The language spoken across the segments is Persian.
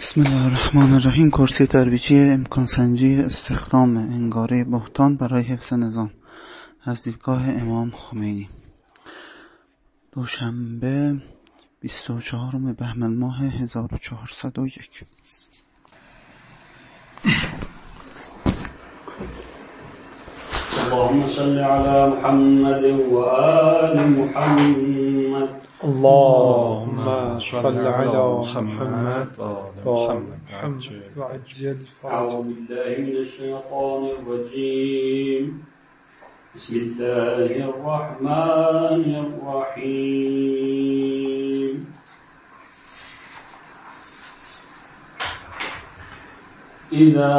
بسم الله الرحمن الرحیم کرسی تربیچی امکان سنجی استخدام انگاره بهتان برای حفظ نظام. از دیدگاه امام خمینی. دوشنبه 24 بهمن ماه 1401 اللهم صل على محمد وآل محمد. اللهم صل على محمد وعلى محمد. وعجل أعوذ بالله من الشيطان الرجيم. بسم الله الرحمن الرحيم. إذا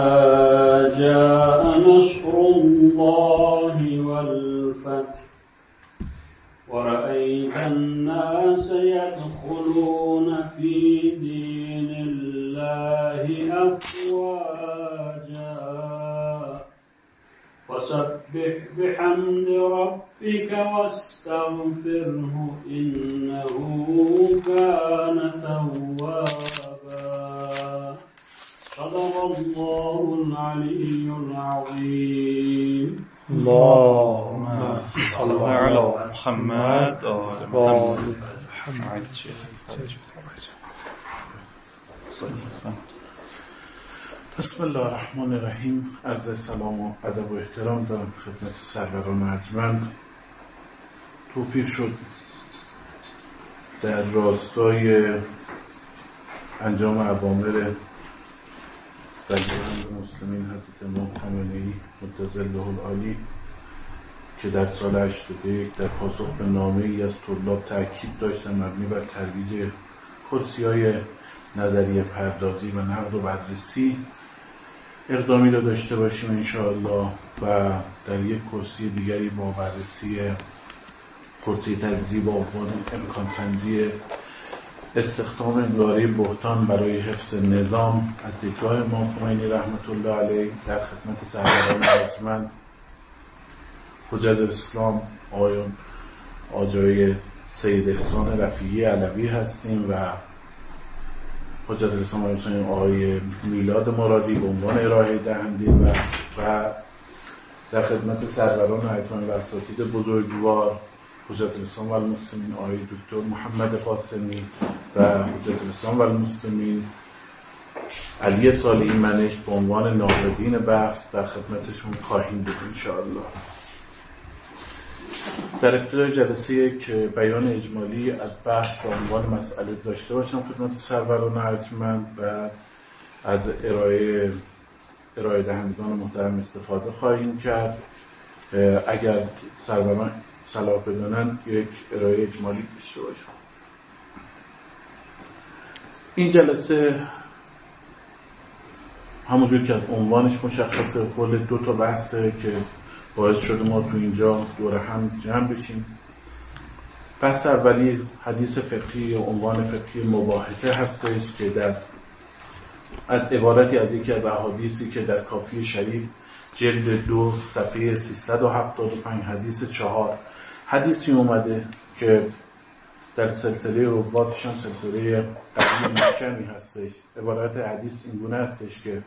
جاء نصر الله والفتح ورأيت الناس يدخلون في دين الله أفواجا. فسبح بحمد ربك واستغفره إنه كان توابا. صدق الله العلي العظيم. اللهم محمد محمد. بسم الله الرحمن الرحیم. عرض سلام و ادب و احترام دارم خدمت سروران ارجمند. توفیق شد در راستای انجام اوامر ولیعهد مسلمین حضرت امام خامنه‌ای متظله العالی که در سال 81 در پاسخ به نامه ای از طلاب تاکید داشتن مبنی بر ترویج کرسی های نظریه پردازی و نقد و بررسی اقدامی را داشته باشیم انشاءالله و در یک کرسی دیگری با بررسی کرسی ترویجی با عنوان امکان سنجی استخدام انگاره بهتان برای حفظ نظام از دیدگاه امام خمینی رحمت الله علیه در خدمت سروران ارجمند حجت الاسلام آقایان آجای سید احسان رفیعی علوی هستیم و حجت الاسلام آقای آقای میلاد مرادی به عنوان ارائه دهنده و در خدمت سروران ایتان و اساتید بزرگوار حجت الاسلام و المسلمین آقای دکتر محمد قاسمی و حجت الاسلام و المسلمین علی صالحی منش به عنوان ناقدین بحث در خدمتشون خواهیم بود انشاءالله. در ابتدای جلسه که بیان اجمالی از بحث به عنوان مسئله داشته باشم خدمت سروران ارجمند و از ارائه ارائه دهندگان محترم استفاده خواهیم کرد. اگر سروران صلاح بدانند یک ارائه اجمالی داشته باشم. این جلسه همونجور که از عنوانش مشخصه کل دو تا بحثه که باعث شده ما تو اینجا دور هم جمع بشیم. بحث اولی حدیث فقهی یا عنوان فقهی مباهته هستش که در از عبارتی از یکی از احادیثی که در کافی شریف جلد دو صفحه 375 حدیث چهار. حدیثی اومده که در سلسله رواتش هم سلسله قدیم محکمی هستش. عبارت حدیث اینگونه هستش که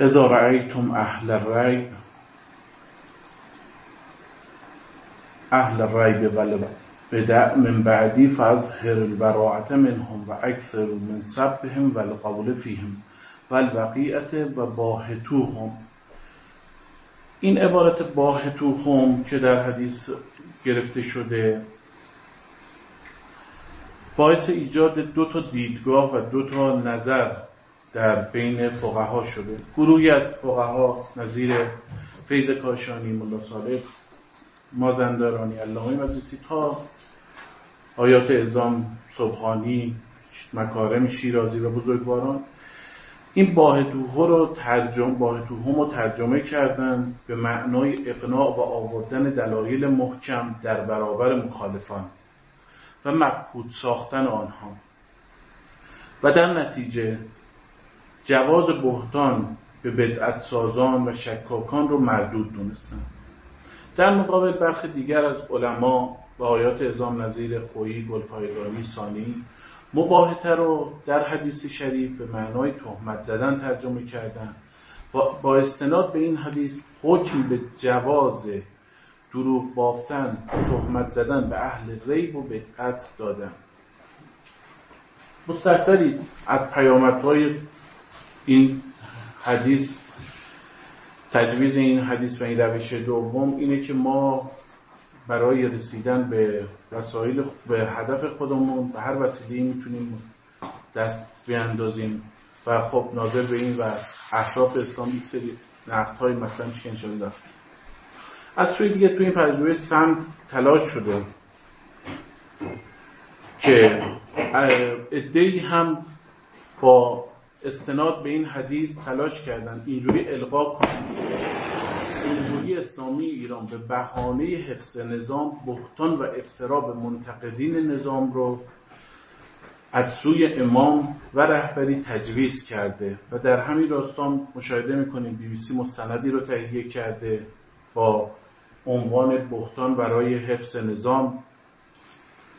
اذا رأيتم اهل الريب اهل الريب والبدع من بعدی فاظهر البراعة منهم و اکثر من سبهم و القول فیهم و الوقیعت و باهتوهم. این عبارت باهتوهم که در حدیث گرفته شده باعث ایجاد دو تا دیدگاه و دو تا نظر در بین فقها شده. گروهی از فقها نظیر فیض کاشانی ملا صالح مازندرانی علامه مجلسی تا آیات ازام صبحانی مکارم شیرازی و بزرگواران. این باهتوها رو ترجم باهتوهم رو ترجمه کردن به معنای اقناع و آوردن دلایل محکم در برابر مخالفان و مبهوت ساختن آنها. و در نتیجه جواز بهتان به بدعت سازان و شکاکان رو مردود دونستن در مقابل برخی دیگر از علما و آیات ازام نظیر خویی، گلپایگانی، سانی مباهته رو در حدیث شریف به معنای تهمت زدن ترجمه کردن و با استناد به این حدیث حکم به جواز دروغ بافتن تهمت زدن به اهل ریب و بدعت دادن مستحصری از پیامدهای این حدیث تجویز این حدیث و این روش دوم اینه که ما برای رسیدن به وسایل به هدف خودمون به هر وسیله می‌تونیم دست بیاندازیم. و خب ناظر به این و اطراف اسلام سری نقد های مثلا چی انشاءالله از سوی دیگه تو این پژوهش سم تلاش شده که ادهی هم با استناد به این حدیث تلاش کردن اینجوری القا کنند جمهوری اسلامی ایران به بهانه حفظ نظام بهتان و افترا به منتقدین نظام رو از سوی امام و رهبری تجویز کرده و در همین راستان مشاهده می‌کنیم بی بی سی مستندی رو تهیه کرده با عنوان بهتان برای حفظ نظام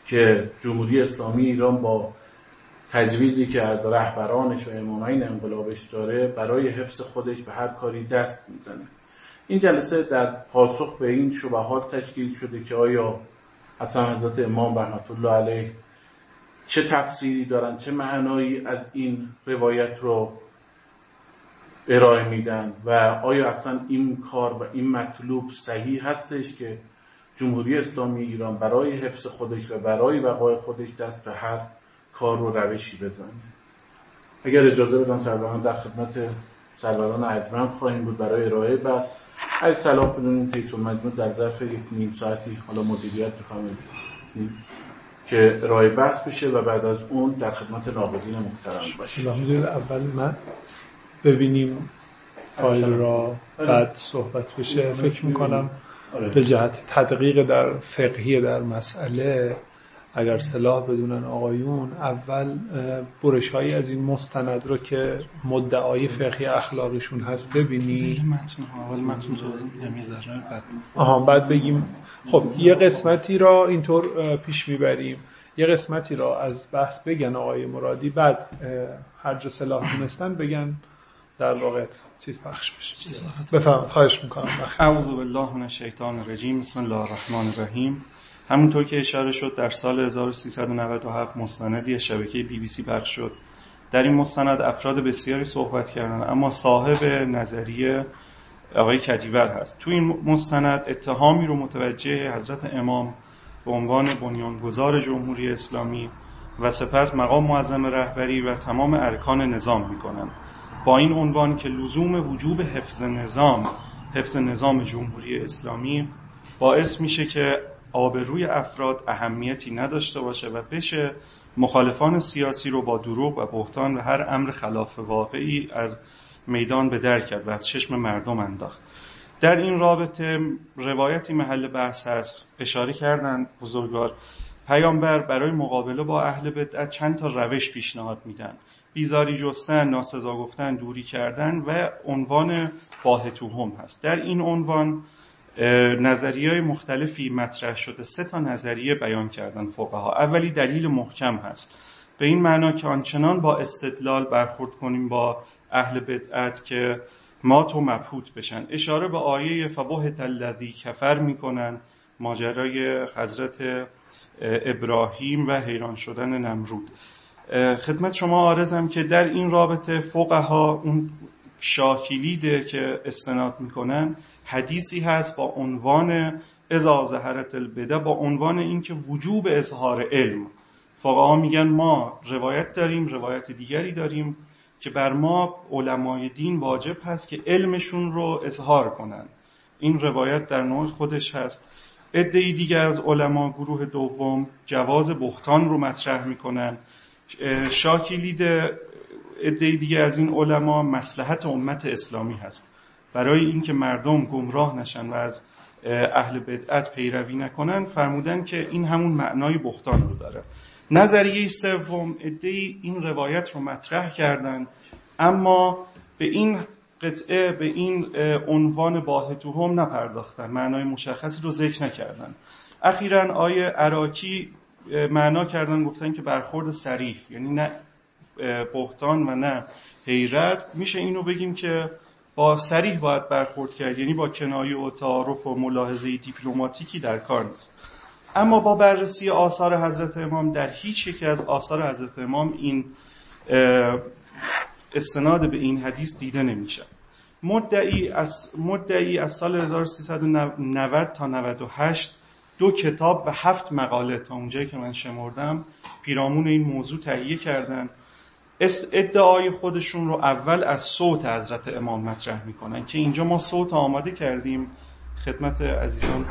که جمهوری اسلامی ایران با تجویزی که از رهبرانش و امامین انقلابش داره برای حفظ خودش به هر کاری دست می‌زنه. این جلسه در پاسخ به این شبهات تشکیل شده که آیا اصلا حضرت امام رحمت الله علیه چه تفسیری دارن چه معنایی از این روایت رو ارائه میدن و آیا اصلا این کار و این مطلوب صحیح هستش که جمهوری اسلامی ایران برای حفظ خودش و برای بقای خودش دست به هر کار و روشی بزنه اگر اجازه بدن سروران در خدمت سروران ارجمند خواهیم بود برای ارائه بعد. هر صلاح بدونیم تیس و مجموع در ظرف یک نیم ساعتی حالا مدیریت بفهمید که ارائه بحث بشه و بعد از اون در خدمت ناقدین محترم باشه اول من ببینیم فایل را بعد صحبت بشه. فکر می‌کنم به جهت تدقیق در فقهی در مسئله اگر صلاح بدونن آقایون اول برش هایی از این مستند رو که مدعای فقهی اخلاقیشون هست ببینی. اول متن بعد. آها بعد بگیم. خب یه قسمتی را اینطور پیش می‌بریم. یه قسمتی را از بحث بگن آقای مرادی بعد هر جا صلاح دونستن بگن در واقع چیز پخش بشه. بفرمایید. خواهش می‌کنم. اعوذ بالله من الشیطان الرجیم. بسم الله الرحمن الرحیم. همونطور که اشاره شد در سال 1397 مستندی شبکه بی بی سی پخش شد. در این مستند افراد بسیاری صحبت کردن اما صاحب نظریه آقای کدیور هست. تو این مستند اتهامی رو متوجه حضرت امام به عنوان بنیانگذار جمهوری اسلامی و سپس مقام معظم رهبری و تمام ارکان نظام می‌کنند. با این عنوان که لزوم وجوب حفظ نظام حفظ نظام جمهوری اسلامی باعث میشه که آبروی افراد اهمیتی نداشته باشه و بشه مخالفان سیاسی رو با دروغ و بهتان و هر امر خلاف واقعی از میدان به در کرد و از چشم مردم انداخت. در این رابطه روایتی محل بحث هست. اشاره کردن بزرگوار. پیامبر برای مقابله با اهل بدعت چند تا روش پیشنهاد میدن. بیزاری جستن، ناسزا گفتن، دوری کردن و عنوان توهم هست. در این عنوان نظریه مختلفی مطرح شده. سه تا نظریه بیان کردن فقها. اولی دلیل محکم هست. به این معنا که آنچنان با استدلال برخورد کنیم با اهل بدعت که ما تو مبهوت بشن. اشاره به آیه فبهت الذی کفر می‌کنن ماجرای حضرت ابراهیم و حیران شدن نمرود. خدمت شما آرزم که در این رابطه فقها اون شاکلیده که استناد می‌کنن حدیثی هست با عنوان اذا ظهرت البده با عنوان اینکه وجوب اظهار علم. فقها میگن ما روایت داریم روایت دیگری داریم که بر ما علمای دین واجب هست که علمشون رو اظهار کنن. این روایت در نوع خودش هست. ادهی دیگر از علما گروه دوم جواز بهتان رو مطرح می‌کنن. شاکلید ادهی دیگه از این علما مسلحت امت اسلامی هست. برای اینکه مردم گمراه نشن و از اهل بدعت پیروی نکنن فرمودن که این همون معنای بختان رو داره. نظریه سوم ادهی این روایت رو مطرح کردن اما به این قطعه به این عنوان باهتوهم نپرداختن معنای مشخصی رو ذکر نکردن. اخیرا آیه عراکی معنا کردن گفتن که برخورد سریح یعنی نه بهتان و نه حیرت. میشه اینو بگیم که با سریح باید برخورد کرد یعنی با کنایه و تعارف و ملاحظه دیپلماتیکی در کار نیست. اما با بررسی آثار حضرت امام در هیچ یکی از آثار حضرت امام این استناد به این حدیث دیده نمیشه مدعی از, مدعی از سال 1390 تا 98 دو کتاب و هفت مقاله تا اونجایی که من شمردم پیرامون این موضوع تهیه کردن. ادعای خودشون رو اول از صوت حضرت امام مطرح می‌کنن که اینجا ما صوت آماده کردیم خدمت عزیزان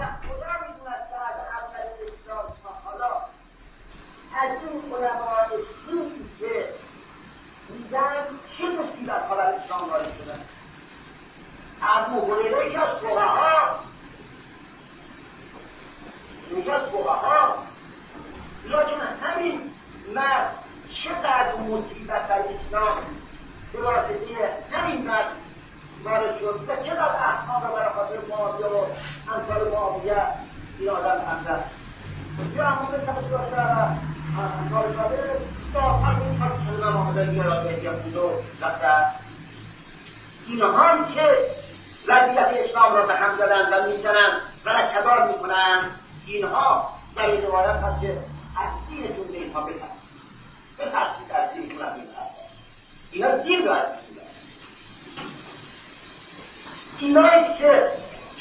از چقدر مصیبت در اسلام به واسطه همین مرد وارد شد. و چقدر احکام برای خاطر معاویه و امثال معاویه این آدم همزد یا همون تبس داشته امثال شده تا همین خاص امام آمدن یا بود و رفتن اینها که وضعیت اسلام را به هم زدن و می‌زنن و رکبار می‌کنن اینها در این روایت هست که از دینتون به اینها بترسید بترسید از از این اینا را از اینایی که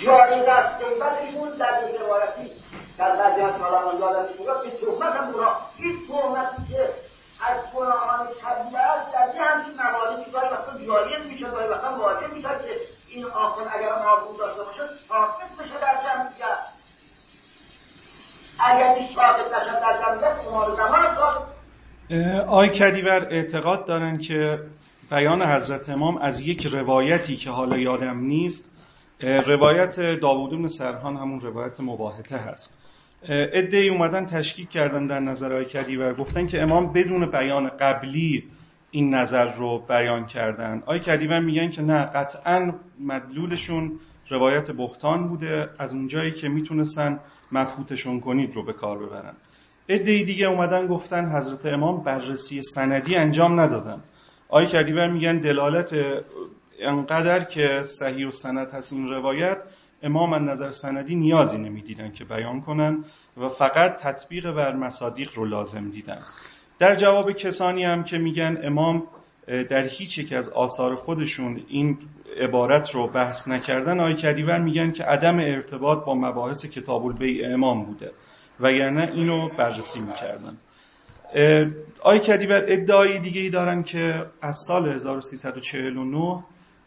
جای دست غیبتشون در یک روایتی در بعضی از سالان یادم میاد که تهمت هم برا این تهمتی که از گناهان طبیعت در یه همچین مواردی گاهی وقتا جاری میشه گاهی وقتا واجب میشه که این آخر اگر معبود داشته باشه ثابت بشه در جمعیت اگر این ثابت نشد در جمعیت امام زمان ثابت آی کدیور اعتقاد دارن که بیان حضرت امام از یک روایتی که حالا یادم نیست روایت داوود بن سرحان همون روایت مباهته هست. ادهی اومدن تشکیک کردن در نظرهای کدی و گفتن که امام بدون بیان قبلی این نظر رو بیان کردن. آی کدیون میگن که نه قطعا مدلولشون روایت بختان بوده از اونجایی که می‌تونستن مفهوتشون کنید رو به کار ببرن. ادهی دیگه اومدن گفتن حضرت امام بررسی سندی انجام ندادن. آی کدیون میگن دلالت انقدر که صحیح و سند هست این روایت امام نظر سندی نیازی نمی‌دیدن که بیان کنن و فقط تطبیق بر مصادیق رو لازم دیدن. در جواب کسانی هم که میگن امام در هیچ یک از آثار خودشون این عبارت رو بحث نکردن آی کدیور میگن که عدم ارتباط با مباحث کتاب البیع امام بوده. وگرنه اینو بررسی می‌کردن آی کدیور ادعای دیگه ای دارن که از سال 1349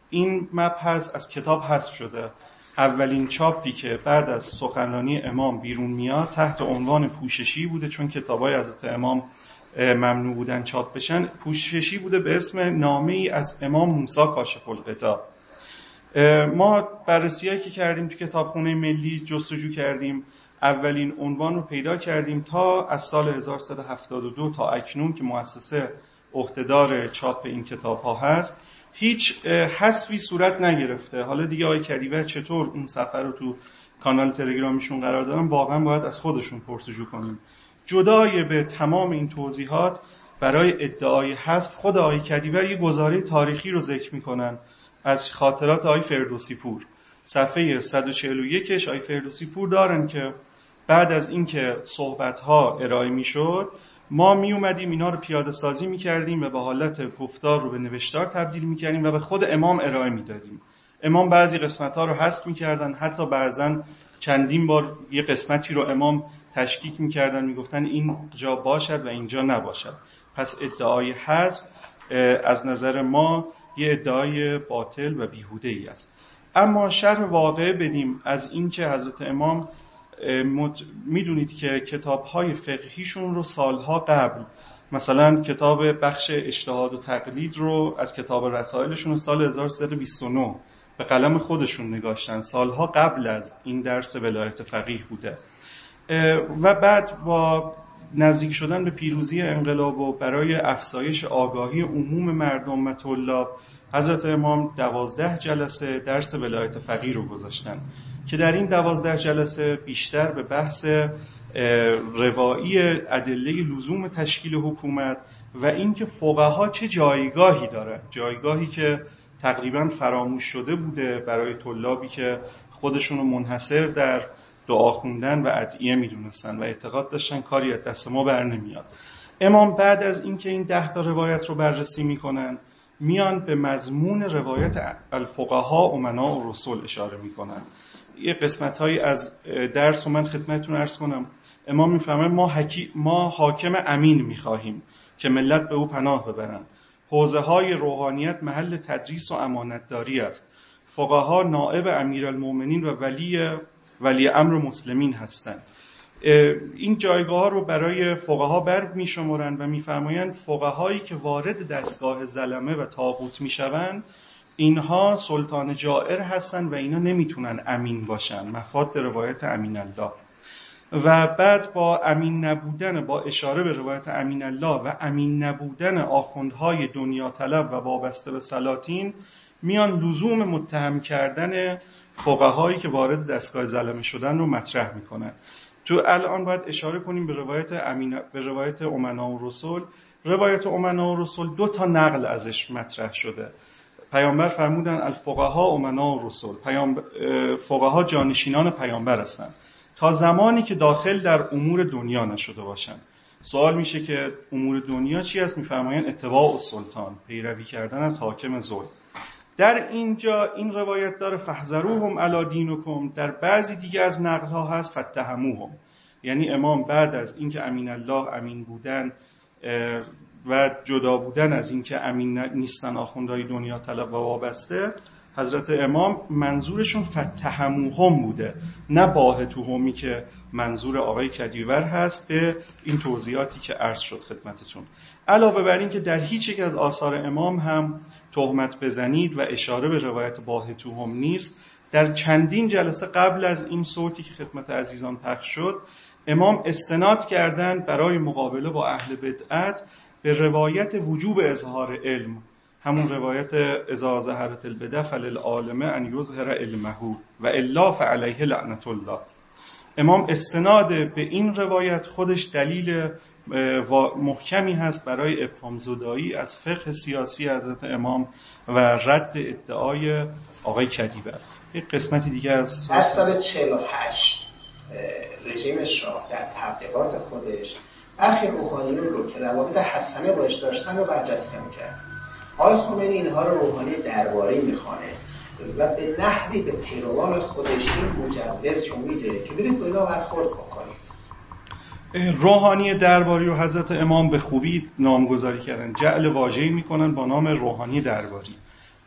این مبحث از کتاب حذف شده. اولین چاپی که بعد از سخنرانی امام بیرون میاد تحت عنوان پوششی بوده چون کتابای حضرت امام ممنوع بودن چاپ بشن. پوششی بوده به اسم نامه ای از امام موسی کاشف القطا ما بررسی که کردیم تو کتابخونه ملی جستجو کردیم. اولین عنوان رو پیدا کردیم تا از سال 1372 تا اکنون که مؤسسه عهدهدار چاپ این کتاب ها هست هیچ حسوی صورت نگرفته. حالا دیگه آقای کریور چطور اون سفر رو تو کانال تلگرامیشون قرار دادن واقعا باید از خودشون پرسجو کنیم. جدای به تمام این توضیحات برای ادعای حذف خود آقای کریور یه گزاره تاریخی رو ذکر می‌کنن از خاطرات آقای فردوسی پور. صفحه 141 آقای فردوسی پور دارن که بعد از اینکه صحبت ها ارائه می‌شد ما می اومدیم اینا رو پیاده سازی می کردیم و به حالت گفتار رو به نوشتار تبدیل می کردیم و به خود امام ارائه می دادیم امام بعضی قسمت ها رو حذف می کردن حتی بعضا چندین بار یه قسمتی رو امام تشکیک می کردن می گفتن این جا باشد و اینجا نباشد. پس ادعای حذف از نظر ما یه ادعای باطل و بیهوده ای است. اما شرح واقع بدیم از اینکه حضرت امام می‌دونید که کتاب های فقهیشون رو سالها قبل مثلا کتاب بخش اجتهاد و تقلید رو از کتاب رسائلشون سال 1329 به قلم خودشون نگاشتن. سالها قبل از این درس ولایت فقیه بوده. و بعد با نزدیک شدن به پیروزی انقلاب و برای افزایش آگاهی عموم مردم و طلاب حضرت امام دوازده جلسه درس ولایت فقیه رو گذاشتن. که در این دوازده جلسه بیشتر به بحث روایی ادله لزوم تشکیل حکومت و اینکه فقها چه جایگاهی داره. جایگاهی که تقریبا فراموش شده بوده برای طلابی که خودشون منحصر در دعا خوندن و ادعیه می‌دونستن و اعتقاد داشتن کاری از دست ما بر نمیاد. امام بعد از اینکه این ده تا روایت رو بررسی می‌کنن میان به مضمون روایت الفقها امنا و رسول اشاره می‌کنن. یه قسمت هایی از درس و من خدمتتون ارز کنم. امام می‌فهمه ما, ما حاکم امین می‌خواهیم که ملت به او پناه ببرن. حوزه های روحانیت محل تدریس و امانتداری است. فقها نائب امیرالمؤمنین و ولی ولی امر مسلمین هستند. این جایگاه رو برای فقها بر می شمارن و میفرمایند فقهایی که وارد دستگاه زلمه و تاغوت می‌شوند اینها سلطان جائر هستند و اینا نمی‌تونن امین باشن. مفاد روایت امین الله و بعد با امین نبودن با اشاره به روایت امین الله و امین نبودن آخوندهای دنیا طلب و وابسته به سلاطین میان لزوم متهم کردن فقهایی که وارد دستگاه زلمه شدن رو مطرح می‌کنن. تو الان باید اشاره کنیم به روایت امین به روایت امنا و رسول روایت امنا و رسول دو تا نقل ازش مطرح شده. پیامبر فرمودن الفقها امنا و رسول پیام فقها جانشینان پیامبر هستند تا زمانی که داخل در امور دنیا نشده باشند سوال میشه که امور دنیا چی است میفرمایند اتباع و سلطان پیروی کردن از حاکم ظلم. در اینجا این روایت داره فحذروهم علی دینکم. در بعضی دیگه از نقل ها هست فتهموهم یعنی امام بعد از اینکه امین الله امین بودن و جدا بودن از اینکه امین نیستن آخوندهای دنیا طلب و وابسته حضرت امام منظورشون فتهموهم بوده نه باهتوهمی که منظور آقای کدیور هست به این توضیحاتی که عرض شد خدمتتون. علاوه بر این که در هیچ یک از آثار امام هم تهمت بزنید و اشاره به روایت باهتوهم نیست در چندین جلسه قبل از این صوتی که خدمت عزیزان پخش شد امام استناد کردند برای مقابله با اهل بدعت به روایت وجوب اظهار علم همون روایت اذا ظهرت البدع فللعالم ان یظهر علمه و الا فعلیه لعنت الله امام استناد به این روایت خودش دلیل محکمی هست برای ابهام زدایی از فقه سیاسی حضرت امام و رد ادعای آقای کدیبر یک قسمتی دیگه از در سال 48 رژیم شاه در تبلیغات خودش برخی روحانیون رو که روابط حسنه باش داشتن رو برجسته می‌کرد. آقای خمینی اینها رو روحانی درباره می‌خوانه و به نحوی به پیروان خودش این مجوز رو میده که برید با برخورد بکنید روحانی درباری و حضرت امام به خوبی نامگذاری کردن. جعل واژه‌ای می‌کنن با نام روحانی درباری.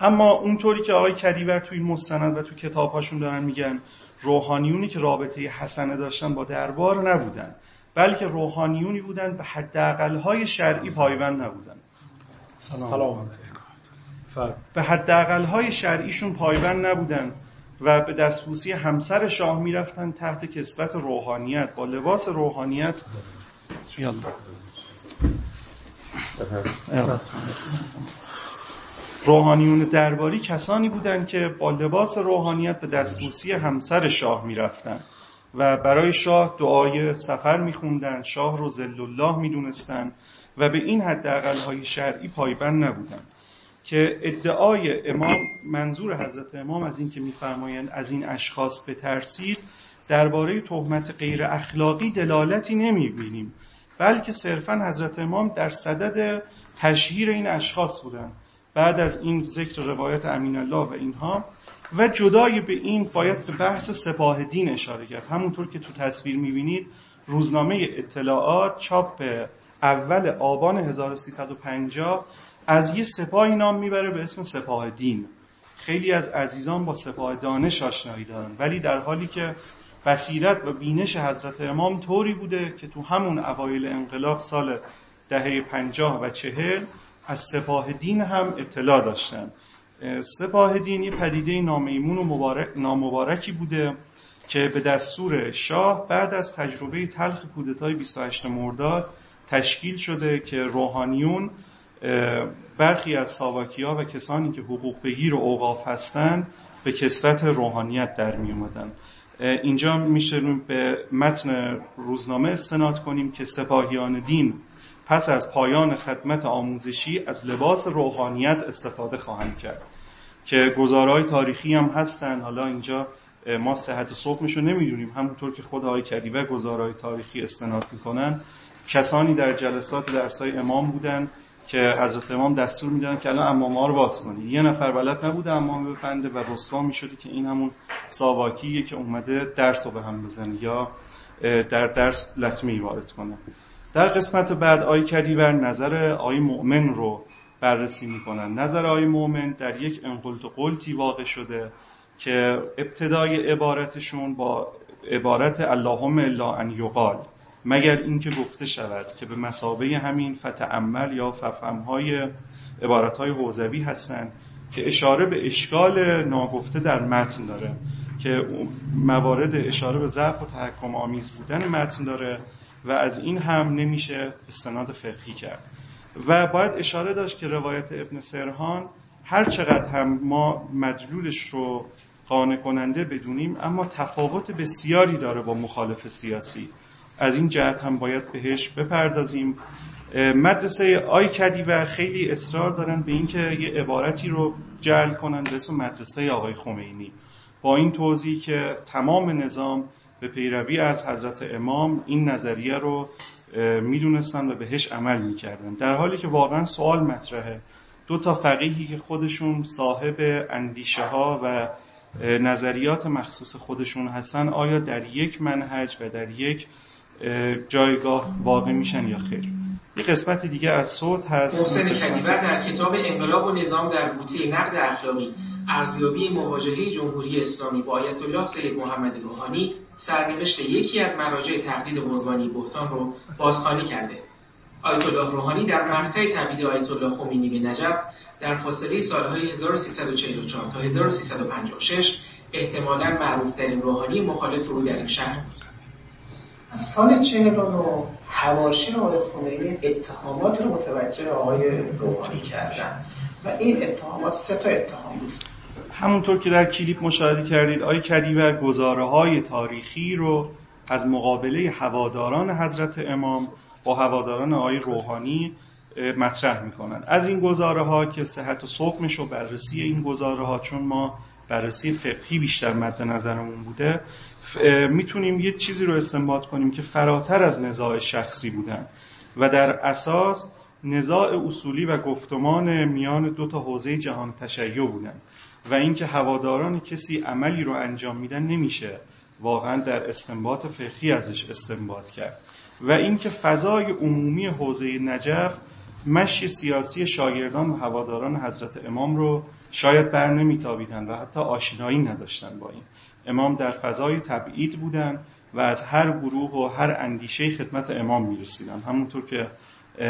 اما اونطوری که آقای کدیور تو این مستند و تو کتابهاشون دارن میگن روحانیونی که رابطه حسنه داشتن با دربار نبودن. بلکه روحانیونی بودن به حداقل‌های شرعی پایبند نبودن. سلام, سلام. به حداقل‌های شرعیشون پایبند نبودن و به دستبوسی همسر شاه می‌رفتن تحت کسبت روحانیت. با لباس روحانیت. روحانیون درباری کسانی بودند که با لباس روحانیت به دستبوسی همسر شاه می‌رفتن. و برای شاه دعای سفر میخوندن شاه رو زل الله می‌دونستن و به این حداقل‌های شرعی پایبند نبودند که ادعای امام منظور حضرت امام از این که میفرمایند از این اشخاص بترسید درباره تهمت غیر اخلاقی دلالتی نمی‌بینیم بلکه صرفا حضرت امام در صدد تشهیر این اشخاص بودند بعد از این ذکر روایت امین الله و اینها و جدای به این باید به بحث سپاه دین اشاره کرد. همونطور که تو تصویر می‌بینید روزنامه اطلاعات چاپ اول آبان 1350 از یه سپاهی نام می‌بره به اسم سپاه دین. خیلی از عزیزان با سپاه دانش آشنایی دارن. ولی در حالی که بصیرت و بینش حضرت امام طوری بوده که تو همون اوایل انقلاب سال دهه پنجاه و چهل از سپاه دین هم اطلاع داشتن. سپاه دین یه پدیده نامیمون و مبارک، نامبارکی بوده که به دستور شاه بعد از تجربه تلخ کودتای 28 مرداد تشکیل شده که روحانیون برخی از ساواکیا و کسانی که حقوق بگیر و اوقاف هستند به کسفت روحانیت در می اومدن. اینجا میشه به متن روزنامه استناد کنیم که سپاهیان دین پس از پایان خدمت آموزشی از لباس روحانیت استفاده خواهند کرد که گزارهای تاریخی هم هستن. حالا اینجا ما صحت صحبمش رو نمی‌دونیم. همونطور که خود آقای کریبه گزارهای تاریخی استناد می‌کنن کسانی در جلسات درسای امام بودن که حضرت امام دستور میدن که الان امام رو باز کنی. یه نفر بلد نبوده امام بفنده و رسوا می‌شده که این همون ساواکیه که اومده درس رو به هم بزنه یا در درس لطمه وارد کنه. در قسمت بعد آی کریور نظر آی مؤمن رو بررسی می‌کنن. نظر آی مؤمن در یک انقلت قلتی واقع شده که ابتدای عبارتشون با عبارت اللهم الا ان یقال مگر اینکه گفته شود که به مسابه همین فتعمل یا ففهمهای عبارتهای حوزوی هستند که اشاره به اشکال ناگفته در متن داره که موارد اشاره به ضعف و تحکم آمیز بودن متن داره. و از این هم نمیشه استناد فقهی کرد. و باید اشاره داشت که روایت ابن سرهان هر چقدر هم ما مدلولش رو قانع کننده بدونیم اما تفاوت بسیاری داره با مخالف سیاسی. از این جهت هم باید بهش بپردازیم. مدرسه آی کدیور خیلی اصرار دارن به اینکه یه عبارتی رو جعل کنن به مدرسه آقای خمینی. با این توضیح که تمام نظام به پیروی از حضرت امام این نظریه رو می‌دونستن و بهش عمل می‌کردن. در حالی که واقعا سوال مطرحه. دو تا فقیهی که خودشون صاحب اندیشه ها و نظریات مخصوص خودشون هستن آیا در یک منهج و در یک جایگاه واقع میشن یا خیر؟ یه قسمت دیگه از صوت هست. محسن در کتاب انقلاب و نظام در بوته نقد اخلاقی ارزیابی مواجهه جمهوری اسلامی با آیت الله سید محمد روحانی سرنوشت یکی از مراجع تقلید قربانی بهتان رو بازخوانی کرده. آیت الله روحانی در مقطع تبعید آیت الله خمینی به نجف در فاصله سالهای 1344 تا 1356 احتمالا معروفترین روحانی مخالف رو در این شهر. بود از سال 49 حواشی آقای خمینی اتهامات رو متوجه آقای روحانی کردن. و این اتهامات سه تا اتهام بود. همونطور که در کلیپ مشاهده کردید آقای کریور گزاره های تاریخی رو از مقابله هواداران حضرت امام با هواداران آقای روحانی مطرح می‌کنن از این گزاره ها که صحت و صحبمش و بررسی این گزاره ها چون ما بررسی فقهی بیشتر مد نظرمون بوده می‌تونیم یه چیزی رو استنباط کنیم که فراتر از نزاع شخصی بودن و در اساس نزاع اصولی و گفتمان میان دو تا حوزه جهان تشیع بودن. و اینکه هواداران کسی عملی رو انجام میدن نمیشه. واقعا در استنباط فقهی ازش استنباط کرد. و اینکه فضای عمومی حوزه نجف مشی سیاسی شاگردان و هواداران حضرت امام رو شاید بر نمیتابیدن و حتی آشنایی نداشتن با این. امام در فضای تبعید بودن و از هر گروه و هر اندیشه خدمت امام می‌رسیدن. همونطور که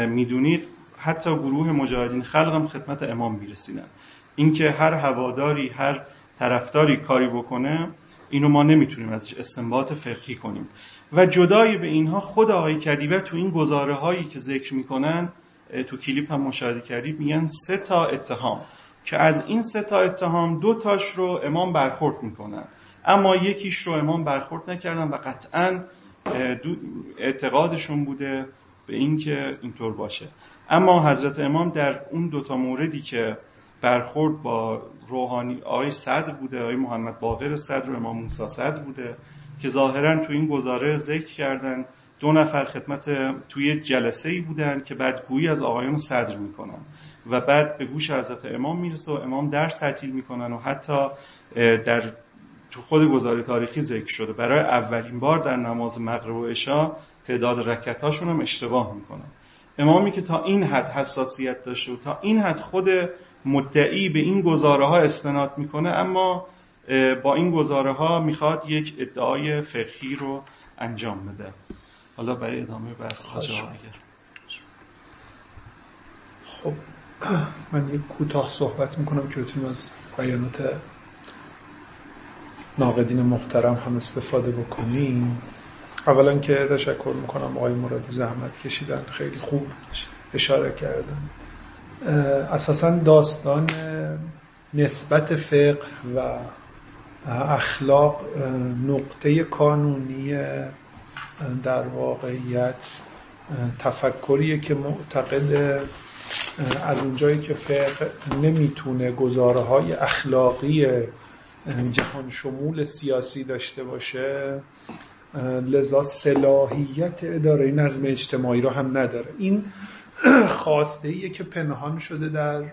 می‌دونید حتی گروه مجاهدین خلق هم خدمت امام می‌رسیدن. اینکه هر هواداری هر طرفداری کاری بکنه اینو ما نمی‌تونیم ازش استنباط فقهی کنیم. و جدای به اینها خود آقای کدیور تو این گزاره هایی که ذکر می‌کنن تو کلیپ هم مشاهده کردید میگن سه تا اتهام که از این سه تا اتهام دو تاش رو امام برخورد می‌کنن. اما یکیش رو امام برخورد نکردن و قطعا اعتقادشون بوده به اینکه اینطور باشه. اما حضرت امام در اون دوتا موردی که برخورد با روحانی آقای صدر بوده آقای محمد باقر صدر و امام موسی صدر بوده که ظاهرا تو این گزاره ذکر کردن دو نفر خدمت توی جلسه ای بودن که بعد گویی از آقایان صدر می‌کنن و بعد به گوش حضرت امام می‌رسه و امام درس تعطیل می‌کنن و حتی در تو خود گزاره تاریخی ذکر شده. برای اولین بار در نماز مغرب و عشا تعداد رکتاشون هم اشتباه می‌کنن. امامی که تا این حد حساسیت داشته و تا این حد خود مدعی به این گزاره ها استناد می‌کنه اما با این گزاره ها می‌خواد یک ادعای فقهی رو انجام بده. حالا برای ادامه بحث خواهش خب من یک کوتاه صحبت می‌کنم که بتونیم از بیانات ناقدین محترم هم استفاده بکنیم. اولا که تشکر می‌کنم آقای مرادی زحمت کشیدن خیلی خوب اشاره کردن. اساسا داستان نسبت فقه و اخلاق نقطه کانونی در واقعیت تفکریه که معتقد از اونجایی که فقه نمی‌تونه گزاره های اخلاقی جهان شمول سیاسی داشته باشه لذا صلاحیت اداره نظم اجتماعی رو هم نداره. این خواسته ایه که پنهان شده در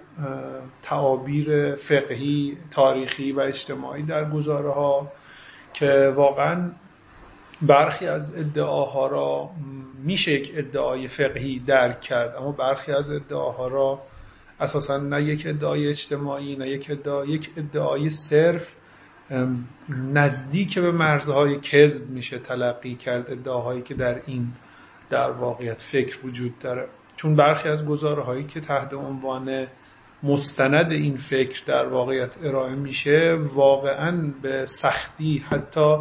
تعابیر فقهی تاریخی و اجتماعی در گزاره ها که واقعا برخی از ادعاها را میشه یک ادعای فقهی درک کرد اما برخی از ادعاها را اساسا نه یک ادعای اجتماعی نه یک ادعای یک ادعای صرف نزدیک به مرزهای کذب میشه تلقی کرد ادعاهایی که در این در واقعیت فکر وجود داره. چون برخی از گزاره هایی که تحت عنوان مستند این فکر در واقعیت ارائه میشه واقعا به سختی حتی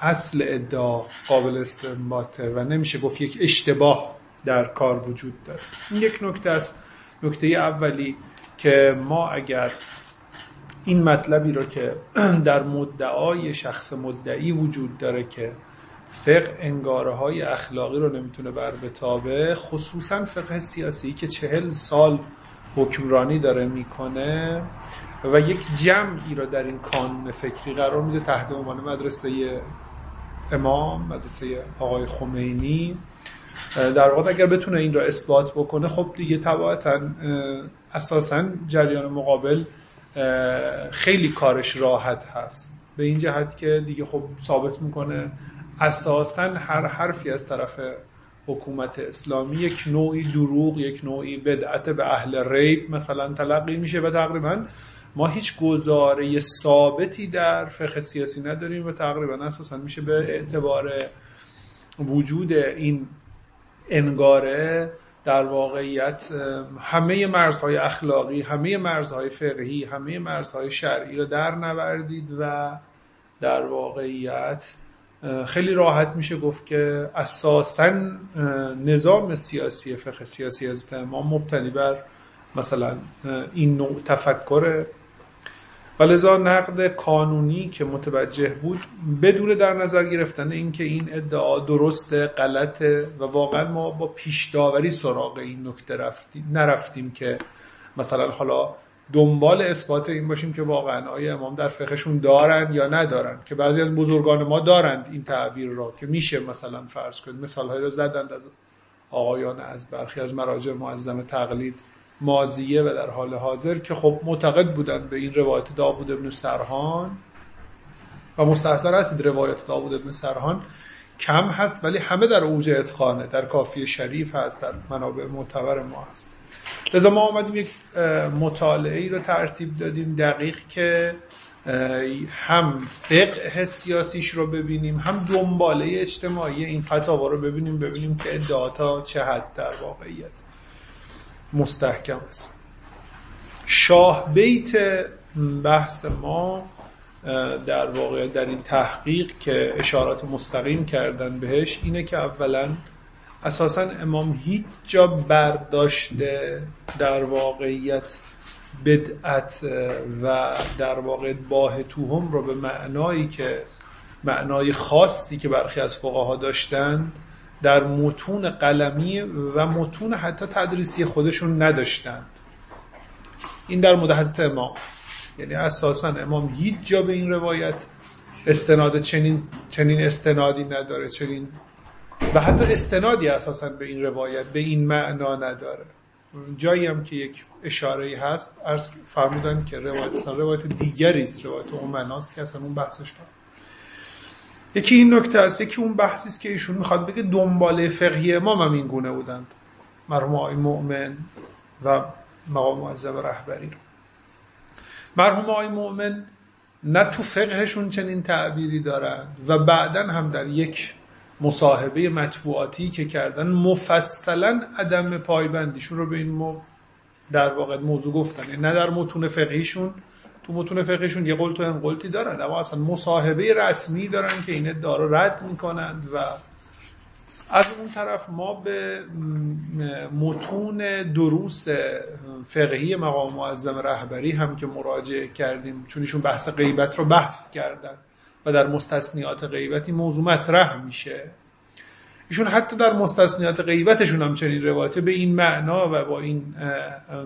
اصل ادعا قابل استنباطه و نمیشه گفت یک اشتباه در کار وجود داره. این یک نکته است. نکته اولی که ما اگر این مطلبی رو که در مدعای شخص مدعی وجود داره که فقه انگاره های اخلاقی رو نمی‌تونه بر بتابه خصوصا فقه سیاسی که چهل سال حکمرانی داره می‌کنه و یک جمعی رو در این کانون فکری قرار میده تحت عنوان مدرسه امام مدرسه آقای خمینی. در واقع اگر بتونه این را اثبات بکنه خب دیگه طبعا اساسا جریان مقابل خیلی کارش راحت هست. به این جهت که دیگه خب ثابت می‌کنه اساسا هر حرفی از طرف حکومت اسلامی یک نوعی دروغ یک نوعی بدعت به اهل ریب مثلا تلقی میشه و تقریبا ما هیچ گزاره ثابتی در فقه سیاسی نداریم و تقریبا اساسا میشه به اعتبار وجود این انگاره در واقعیت همه مرزهای اخلاقی همه مرزهای فقهی همه مرزهای شرعی رو در نوردید و در واقعیت خیلی راحت میشه گفت که اساسا نظام سیاسی فقه سیاسی از ما مبتنی بر مثلا این نوع تفکر و لذا نقد کانونی که متوجه بود بدون در نظر گرفتن اینکه این ادعا درست غلطه و واقعا ما با پیش داوری سراغ این نکته رفتیم نرفتیم که مثلا حالا دنبال اثبات این باشیم که واقعا آیا امام در فقهشون دارن یا ندارن که بعضی از بزرگان ما دارند این تعبیر را که میشه مثلا فرض کنید مثال رو زدند از آقایان از برخی از مراجع معظم تقلید مازیه و در حال حاضر که خب معتقد بودند به این روایت داوود ابن سرحان و مستحصر هستید روایت داوود ابن سرحان کم هست ولی همه در اوج اتخانه در کافی شریف هست در منابع معتبر ما هست. لذا ما آمدیم یک مطالعه ای رو ترتیب دادیم دقیق که هم فقه سیاسیش رو ببینیم هم دنباله اجتماعی این فتاوا رو ببینیم ببینیم که ادعاتا چه حد در واقعیت مستحکم است. شاه بیت بحث ما در واقع در این تحقیق که اشارات مستقیم کردن بهش اینه که اولا اساسا امام هیچ جا برداشته در واقعیت بدعت و در واقع باه توهم رو به معنایی که معنای خاصی که برخی از فقها داشتند در متون قلمی و متون حتی تدریسی خودشون نداشتند این در مورد حضرت امام. یعنی اساسا امام هیچ جا به این روایت استناد چنین چنین استنادی نداره چنین و حتی استنادی اساسا به این روایت به این معنا نداره. جایی هم که یک اشاره هست ارز فرمودن که روایت اصلا روایت دیگری است روایت اون معناست که اصلا اون بحثش داره یکی این نکته است یکی اون بحثی است که ایشون می‌خواد بگه دنباله فقهی امام هم این گونه بودند. مرحوم آقای مؤمن و مقام معظم رهبری مرحوم آقای مؤمن نه تو فقهشون چنین تعبیری دارند و بعدا هم در یک مصاحبه مطبوعاتی که کردن مفصلا عدم پایبندیشون رو به این در واقع موضوع گفتن. یعنی نه در متون فقهیشون تو متون فقهشون یه قلت و انقلتی دارن اما اصلا مصاحبه رسمی دارن که این ادعا رد می‌کنند و از اون طرف ما به متون دروس فقهی مقام معظم رهبری هم که مراجعه کردیم چون ایشون بحث غیبت رو بحث کردن. در مستثنیات غیبتی موضوع مطرح میشه. ایشون حتی در مستثنیات غیبتشون هم چنین روایت به این معنا و با این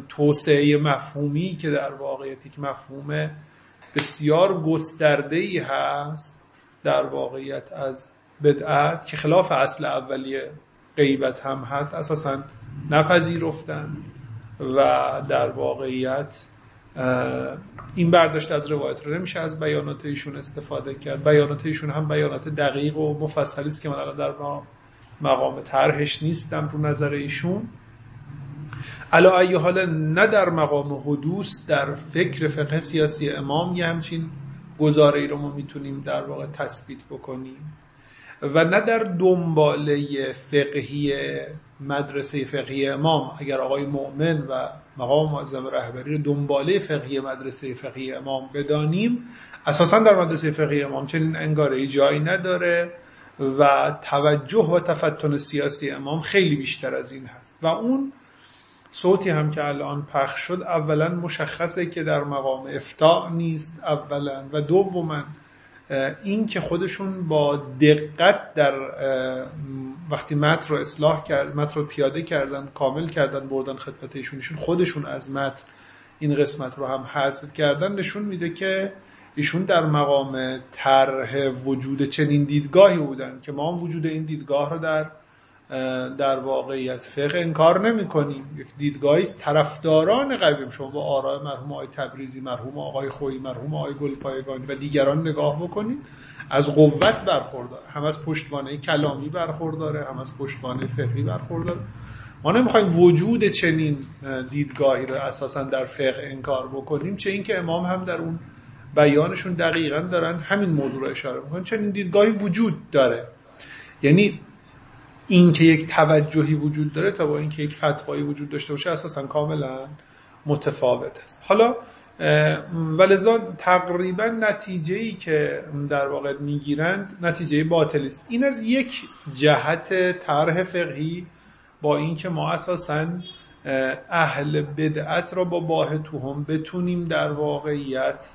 توسعه مفهومی که در واقعیت یک مفهوم بسیار گسترده ای هست در واقعیت از بدعت که خلاف اصل اولی غیبت هم هست اساسا نپذیرفتند و در واقعیت این برداشت از روایت رو نمیشه از بیانات ایشون استفاده کرد. بیانات ایشون هم بیانات دقیق و مفصلی است که من الان در مقام طرحش نیستم رو نظر ایشون. علا ای حال نه در مقام حدوث در فکر فقه سیاسی امام یه همچین گزاره ای رو ما می‌تونیم در واقع تثبیت بکنیم. و نه در دنباله فقهی مدرسه فقهی امام. اگر آقای مؤمن و مقام معظم رهبری رو دنباله فقهی مدرسه فقهی امام بدانیم. اساسا در مدرسه فقهی امام چنین انگاره جایی نداره و توجه و تفتن سیاسی امام خیلی بیشتر از این هست. و اون صوتی هم که الان پخش شد اولا مشخصه که در مقام افتاع نیست اولا. و دوما این که خودشون با دقت در وقتی متن رو اصلاح کرد متن رو پیاده کردن کامل کردن بردن خدمت ایشون خودشون از متن این قسمت رو هم حذف کردن نشون میده که ایشون در مقام طرح وجود چنین دیدگاهی بودن که ما هم وجود این دیدگاه رو در در واقعیت فقه انکار نمی کنیم یک دیدگاهی طرفداران قویم شما با آرای مرحوم آقای تبریزی مرحوم آقای خویی مرحوم آقای گلپایگانی و دیگران نگاه بکنید از قوت برخورداره هم از پشتوانه کلامی برخورداره هم از پشتوانه فقهی برخورداره. ما نمی‌خوایم وجود چنین دیدگاهی رو اساسا در فقه انکار بکنیم چه اینکه امام هم در اون بیانشون دقیقا دارن همین موضوع رو اشاره می‌کنن. چنین دیدگاهی وجود داره. یعنی اینکه یک توجهی وجود داره تا با اینکه یک فتوایی وجود داشته باشه اساسا کاملا متفاوت است. حالا ولذا تقریبا نتیجه ای که در واقع می‌گیرند نتیجه باطلی است. این از یک جهت طرح فقهی با اینکه ما اساسا اهل بدعت را با باه توهم بتونیم در واقعیت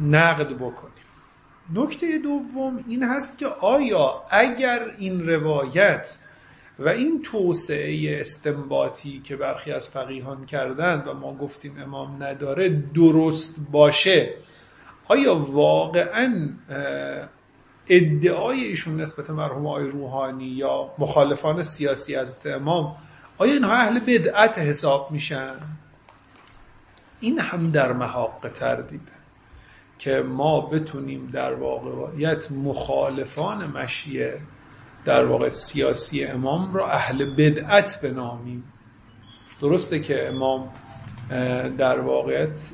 نقد بکنیم. نکته دوم این هست که آیا اگر این روایت و این توسعه استنباطی که برخی از فقیهان کردند و ما گفتیم امام نداره درست باشه آیا واقعا ادعای ایشون نسبت مرحوم آقای روحانی یا مخالفان سیاسی از امام آیا اینها اهل بدعت حساب میشن؟ این هم در محاق تردیده که ما بتونیم در واقعیت مخالفان مشیه در واقع سیاسی امام را اهل بدعت بنامیم. درسته که امام در واقعیت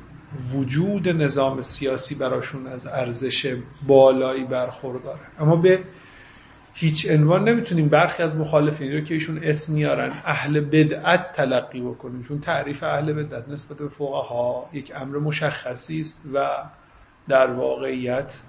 وجود نظام سیاسی براشون از ارزش بالایی برخورداره. اما به هیچ عنوان نمی‌تونیم برخی از مخالفین رو که ایشون اسم میارن اهل بدعت تلقی بکنیم چون تعریف اهل بدعت نسبت به فقها یک امر مشخصی است و در واقعیت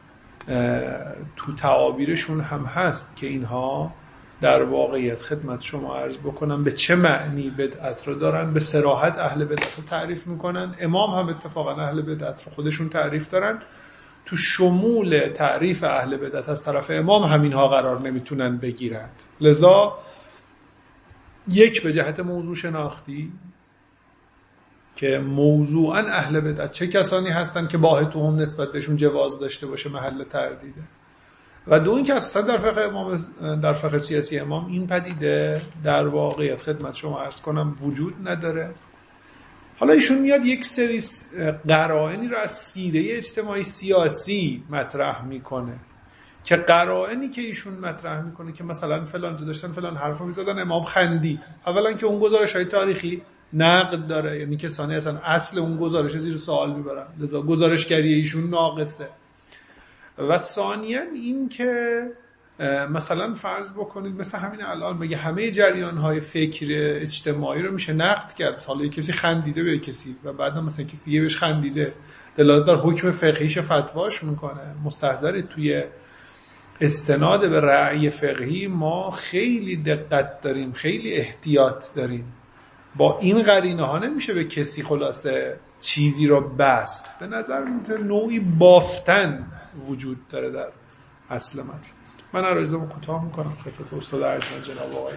تو تعابیرشون هم هست که اینها در واقعیت خدمت شما عرض بکنم به چه معنی بدعت رو دارن. به سراحت اهل بدعت رو تعریف می‌کنن. امام هم اتفاقا اهل بدعت رو خودشون تعریف دارن. تو شمول تعریف اهل بدعت از طرف امام همینها قرار نمی‌تونن بگیرند. لذا یک به جهت موضوع شناختی که موضوعا اهل بدعت. چه کسانی هستند که باه توهم نسبت بهشون جواز داشته باشه محل تردیده؟ و دو این که اصلا در فقه امام در فقه سیاسی امام این پدیده در واقعیت خدمت شما عرض کنم وجود نداره. حالا ایشون میاد یک سری قرائنی رو از سیره اجتماعی سیاسی مطرح می‌کنه که قرائنی که ایشون مطرح می‌کنه که مثلا فلان داشتن فلان حرفا می‌زدن امام خندی. اولا که اون گزارش های تاریخی نقد داره. یعنی کسانی اصلا اصل اون گزارش زیر سوال می‌برن. لذا گزارشگری ایشون ناقصه. و ثانیا این که مثلا فرض بکنید مثل همین الان مگه همه جریان های فکر اجتماعی رو میشه نقد کرد؟ حالا کسی خندیده به کسی و بعد مثلا کسی دیگه بهش خندیده. دلالت بر حکم فقهیش فتواش می‌کنه. مستحضر توی استناد به رأی فقهی ما خیلی دقت داریم خیلی احتیاط داریم. با این قرینه ها نمیشه به کسی خلاصه چیزی را بست. به نظر می‌تونه نوعی بافتن وجود داره در اصل من من عرایزمو کوتاه می‌کنم. خدمت استاد ارجمند جناب آقای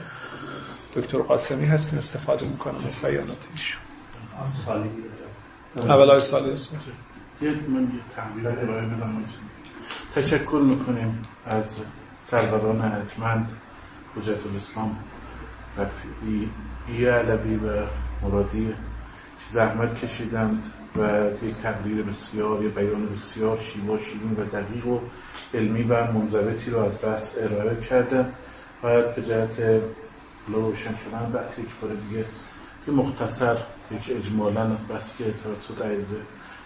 دکتر قاسمی هستیم استفاده می‌کنم از بیانات ایشون. اول های سالی یه من تشکر می‌کنیم از سروران ارجمند حجت الاسلام. رفیعی علوی و مرادی زحمت کشیدند و یک تقریر بسیار یا بیان بسیار شیوا شیرین و دقیق و علمی و منضبطی رو از بحث ارائه کردن باید به جهت روشن شدن بحث یک بار دیگه یه مختصر یک اجمالا از بحثی که توسط عیزه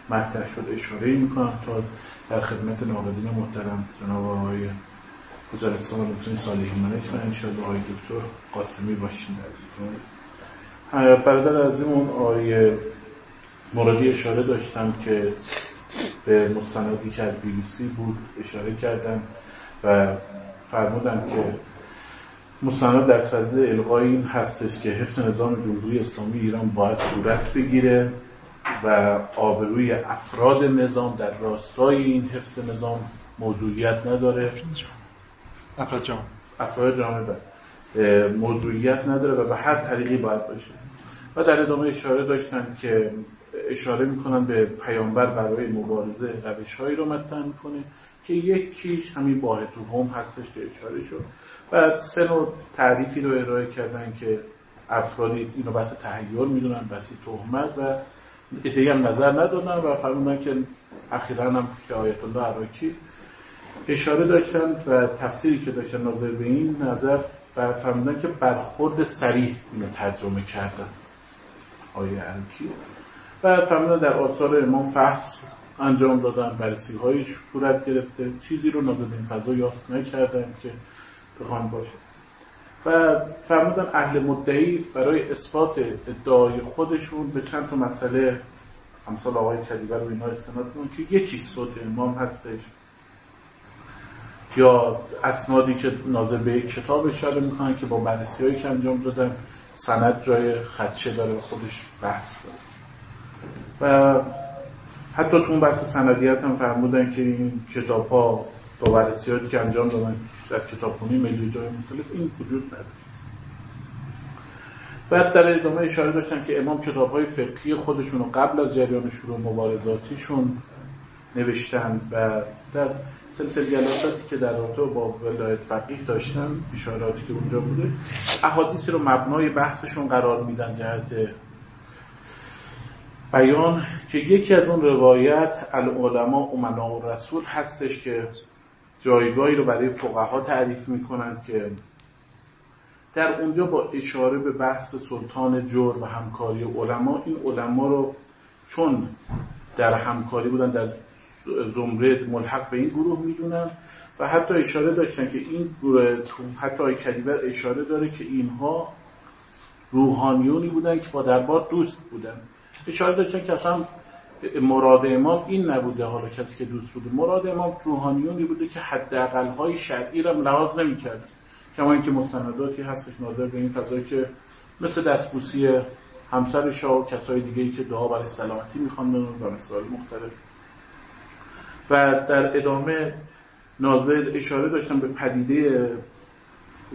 مطرح شد اشاره می‌کنم تا در خدمت ناقدین محترم جناب آقای وزارت نسون صالحی منش و انشاءالله آقای دکتر قاسمی باشیم. برادر عزیزمون آقای مرادی اشاره داشتم که به مستندی که از بی بی سی بود اشاره کردن و فرمودن که مستند در صدد الغای این هستش که حفظ نظام جمهوری اسلامی ایران باید صورت بگیره و آبروی افراد نظام در راستای این حفظ نظام موضوعیت نداره. افراد جامعه. افراد جامعه موضوعیت نداره و به هر طریقی باید باشه. و در ادامه اشاره داشتن که اشاره می‌کنن به پیامبر برای مبارزه روش هایی رو مطرح می‌کنه که یکیش همین باهت هم هستش که اشاره شد. و سه نوع تعریفی رو ارائه کردن که افرادی اینو بس تحیر می‌دونن بسی تهمت و ایده هم نظر ندادن و فرمودن که اخیرا هم که آیت الله عراکی اشاره داشتن و تفسیری که داشتن نظر به این نظر و فرمودن که برخورد سریع اینو ترجمه کردن. آیه عراکی و فرمودن در آثار امام فحص انجام دادن بررسی های صورت گرفته چیزی رو نازل فضا یافت نکردن که بخوان باشه. و فرمودن اهل مدعی برای اثبات ادعای خودشون به چند تا مسئله همسال آقای کلیبر رو اینا استناد که یکی صوت امام هستش. یا اسنادی که نازل به یک کتاب اشاره می‌کنن که با بررسی هایی که انجام دادن سند جای خدشه داره و خودش بحث داره. و حتی تو اون بحث سندیت هم فرمودن که این کتاب ها با بررسی که انجام دادن از کتابخونی ملی جای مختلف این وجود نداشت بعد در ادامه اشاره داشتن که امام کتاب های فقهی خودشون قبل از جریان شروع مبارزاتیشون نوشتن و در سلسله جلساتی که در رابطه با ولایت فقیه داشتن اشاراتی که اونجا بوده احادیثی رو مبنای بحثشون قرار میدن جهت بیان که یکی از اون روایت العلماء امنا و رسول هستش که جایگاهی رو برای فقها تعریف می‌کنن که در اونجا با اشاره به بحث سلطان جور و همکاری علما این علما رو چون در همکاری بودن در زمره ملحق به این گروه می‌دونن و حتی اشاره داشتن که این گروه حتی آی کلیبر اشاره داره که اینها روحانیونی بودن که با دربار دوست بودن. اشاره داشتن که اصلا مراد امام این نبوده حالا کسی که دوست بوده. مراد امام روحانیونی بوده که حداقل های شرعی را لحاظ نمی‌کرد. کما اینکه مستنداتی هستش ناظر به این فضایی که مثل دستبوسی همسر شاه و کسای دیگه ای که دعا برای سلامتی میخواندن و مسائل مختلف و در ادامه ناظر اشاره داشتم به پدیده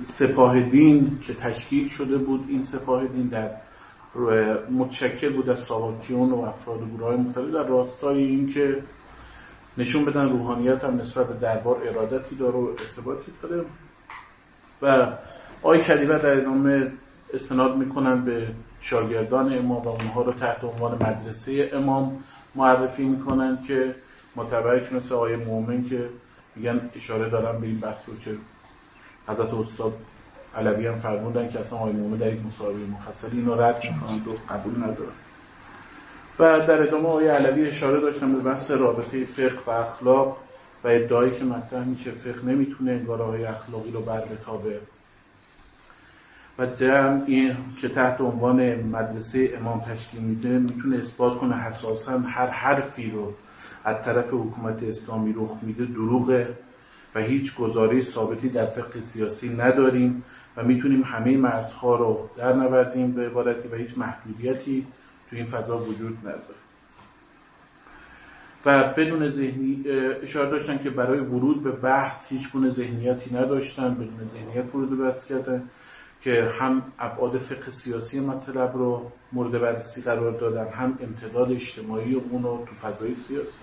سپاه دین که تشکیل شده بود. این سپاه دین در متشکل بود از ساواکیون و افراد گروه های مختلف. در راستای این که نشون بدن روحانیت هم نسبت به دربار ارادتی داره و ارتباطی داره. و آی کلیبه در ادامه استناد می‌کنن به شاگردان امام و اونها رو تحت عنوان مدرسه امام معرفی می‌کنن که متبرک مثل آیه مومن که میگن اشاره دارن به این بحث رو که حضرت استاد علوی هم فرمودن که اصلا آقای مومن در یک مصاحبه مفصلی اینو رد می‌کنن و قبول ندارن و در ادامه آقای علوی اشاره داشتن به بحث رابطه فقه و اخلاق و ادعایی که مطرح میشه. فقه نمی‌تونه انگاره های اخلاقی رو بر بتابه. و جمعی که تحت عنوان مدرسه امام تشکیل میده می‌تونه اثبات کنه حساسا هر حرفی رو از طرف حکومت اسلامی رخ میده دروغه و هیچ گزاره ثابتی در فقه سیاسی نداریم و می‌تونیم همه مرزها رو در نوردیم به عبارتی و هیچ محدودیتی تو این فضا وجود نداره. و بدون ذهنی اشاره داشتن که برای ورود به بحث هیچ گونه ذهنیتی نداشتن بدون ذهنیت ورود به بحث کردن که هم ابعاد فقه سیاسی مطلب رو مورد بررسی قرار دادن هم امتداد اجتماعی اون رو تو فضای سیاسی.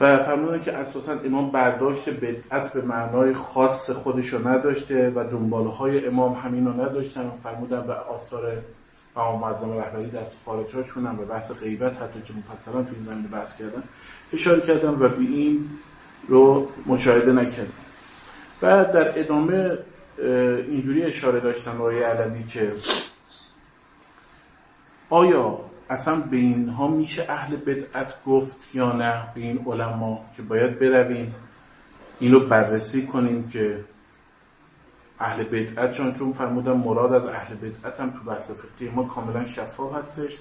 و فرمودن که اساسا امام برداشت بدعت به معنای خاص خودش رو نداشته و دنباله های امام همین رو نداشتن و فرمودن به آثار امام معظم رهبری در خارج هاشون به بحث غیبت حتی که مفصلا تو این زمینه بحث کردن اشاره کردن و به این رو مشاهده نکردن. و در ادامه اینجوری اشاره داشتن آقای علوی که آیا اصلا به اینها میشه اهل بدعت گفت یا نه به این علما که باید برویم؟ اینو بررسی کنیم که اهل بدعت چون چون فرمودن مراد از اهل بدعت هم تو بحث فقهی ما کاملا شفاف هستش.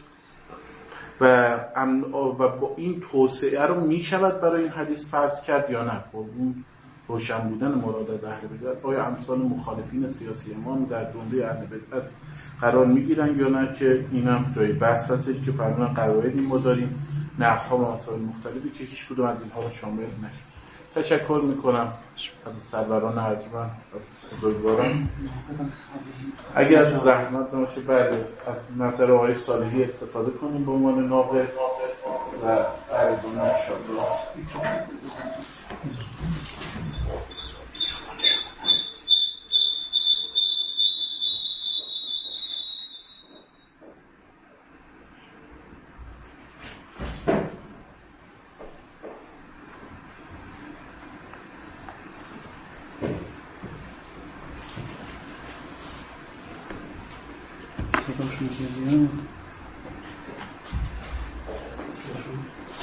و, و با این توسعه رو می‌شود برای این حدیث فرض کرد یا نه؟ با اون روشن بودن مراد از اهل بدعت آیا امثال مخالفین سیاسی امام در جمله اهل بدعت قرار می‌گیرن یا نه که اینم جای بحث هستش که فرمان قواعدی ما داریم نقها و مسائل مختلفی که هیچ کدوم از اینها رو شامل نشه تشکر می‌کنم از سروران ارجمند از بزرگواران. اگر زحمت نباشه بعد از نظر آقای صالحی استفاده کنیم به عنوان ناقد و ارزونه انشاءالله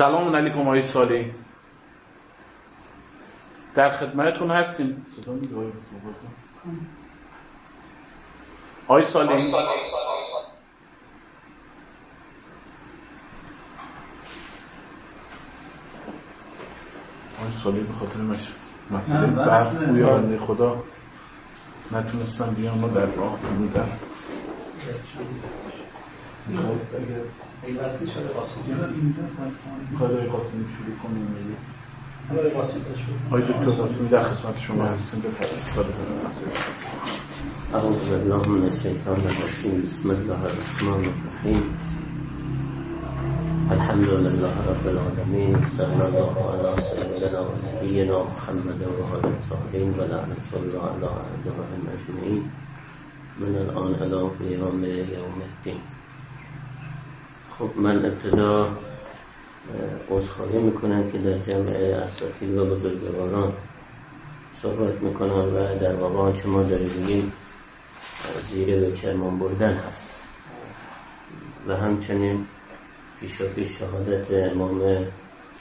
سلام علیکم آقای سالی در خدمتتون هستیم. صدا آقای سالی آقای سالی به خاطر مسئله برف بوی خدا نتونستم بیام ما در راه بودم. پیوستی شده کار قاسمی شروع کنیم آقای دکتر قاسمی در خدمت شما هستیم بفرمایید أعوذ بالله من الشيطان الرجيم بسم الله الرحمن الرحيم الحمد لله رب العالمين صلى الله على سيدنا ونبينا محمد وعلى الطاهرين ولعنة الله على أعدائهم أجمعين من الآن إلى قيام يوم الدين خب من ابتدا عذرخواهی می‌کنم که در جمع اساتید و بزرگواران صحبت می‌کنم و در واقع آنچه ما داریم بگیم زیر به کرمان بردن هست. و همچنین پیشا پیش شهادت امام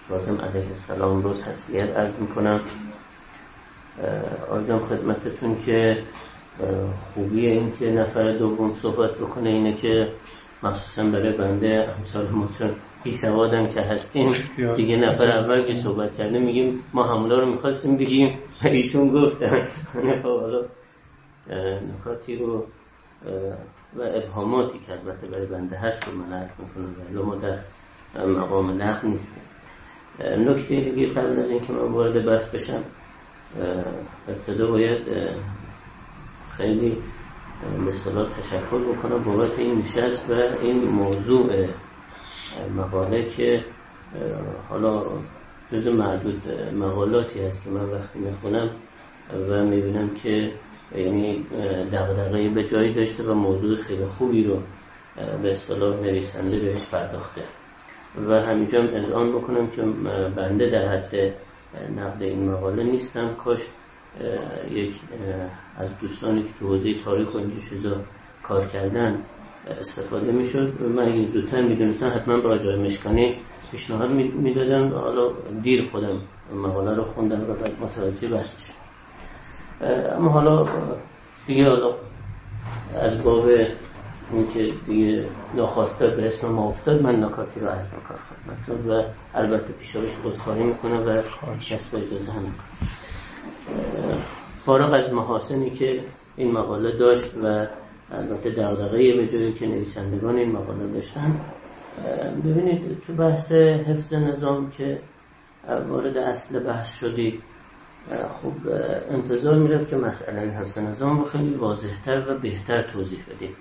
رازم علیه السلام رو تسلیت از می‌کنم. آرزم خدمتتون که خوبی این که نفر دوم صحبت بکنه اینه که مخصوصا برای بنده امثال ما چون بی سوادم که هستیم. دیگه نفر اول که صحبت کرده میگیم ما همولا رو می‌خواستیم بگیم. ایشون گفتن خب حالا نکاتی رو و ابهاماتی که البته برای بنده هست رو من عرض می‌کنم. ولی ما در مقام نقل نیستیم. نکته دیگه قبل از اینکه من وارد بحث بشم ابتدا باید خیلی مثلا تشکر بکنم بابت این نشست و این موضوع مقاله که حالا جز معدود مقالاتی هست که من وقتی می‌خونم و می‌بینم که یعنی دغدغه به جایی داشته و موضوع خیلی خوبی رو به اصطلاح نویسنده بهش پرداخته. و همینجا هم اذعان بکنم که بنده در حد نقد این مقاله نیستم. کاش یک از دوستانی که تو حوزه تاریخ و اینجا چیزا کار کردن استفاده می‌شد. من اگه زودتر می‌دونستم حتما به آجای مشکانی پیشنهاد می‌دادم حالا دیر خودم مقاله رو خوندم و بعد متوجه بستش اما حالا دیگه حالا از باب اون که دیگه ناخواسته به اسم ما افتاد من نکاتی رو عرض می‌کنم و البته پیشاوش بزخواهی می‌کنم و کسب اجازه هم فارغ از محاسنی که این مقاله داشت و البته به جایی که نویسندگان این مقاله داشتن ببینید تو بحث حفظ نظام که وارد اصل بحث شدید خب انتظار می‌رفت که مسئله حفظ نظام رو خیلی واضحتر و بهتر توضیح بدید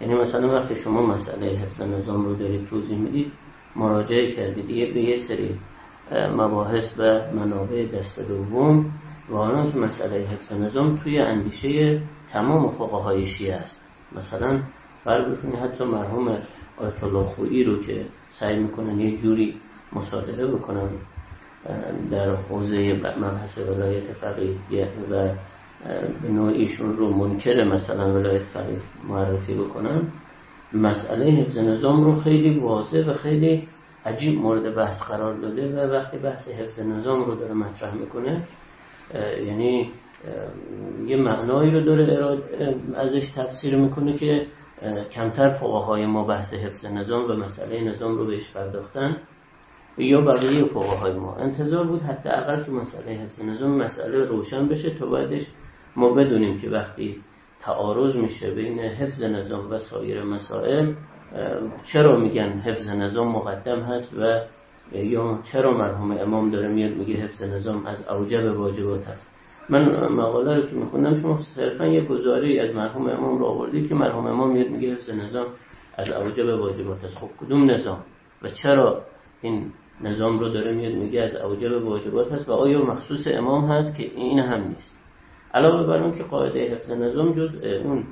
یعنی مثلا وقتی شما مسئله حفظ نظام رو دارید توضیح می‌دید مراجعه کردید یه به یه سری مباحث و منابع دست دوم و که مسئله حفظ نظام توی اندیشه تمام فقهای شیعه است. مثلا فرق بکنید حتی مرحوم آیت الله خویی رو که سعی می‌کنن یه جوری مصادره بکنن در حوزه مبحث ولایت فقیه و به نوعیشون رو منکر مثلا ولایت فقیه معرفی بکنن مسئله حفظ نظام رو خیلی واضح و خیلی عجیب مورد بحث قرار داده و وقتی بحث حفظ نظام رو داره مطرح می‌کنه یعنی یه معنایی رو داره ازش تفسیر می‌کنه که کمتر فقهای ما بحث حفظ نظام و مسئله نظام رو بهش پرداختن یا بقیه فقهای ما. انتظار بود حتی اقل تو مسئله حفظ نظام مسئله روشن بشه تا بعدش ما بدونیم که وقتی تعارض میشه بین حفظ نظام و سایر مسائل چرا میگن حفظ نظام مقدم هست و یا چرا مرحوم امام داره میاد میگه حفظ نظام از اوجب واجبات هست من مقاله رو که میخوندم شما صرفا یه گزاری از مرحوم امام رو آوردی که مرحوم امام میاد میگه حفظ نظام از اوجب واجبات هست خب کدوم نظام؟ و چرا این نظام رو داره میاد میگه از اوجب واجبات هست و آیا مخصوص امام هست که این هم نیست؟ علاوه بر اون که قاعده حفظ نظام جز اون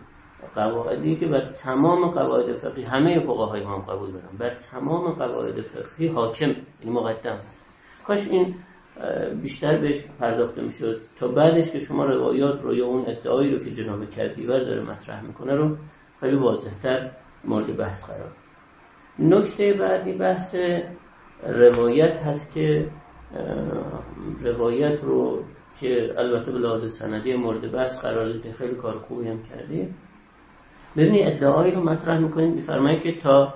قواعدی که بر تمام قواعد فقهی همه فقهای ما قبول دارن بر تمام قواعد فقهی حاکم این مقدم. کاش این بیشتر بهش پرداخته می‌شد تا بعدش که شما روایات رو یا اون ادعایی رو که جناب کردیور داره مطرح می‌کنه رو خیلی واضحتر مورد بحث قرار نکته بعدی بحث روایت هست که روایت رو که البته به لحاظ سندی مورد بحث قرار داده خیلی کار خوبی هم کردیم ببینید ادعایی رو مطرح می‌کنید میفرمایید که تا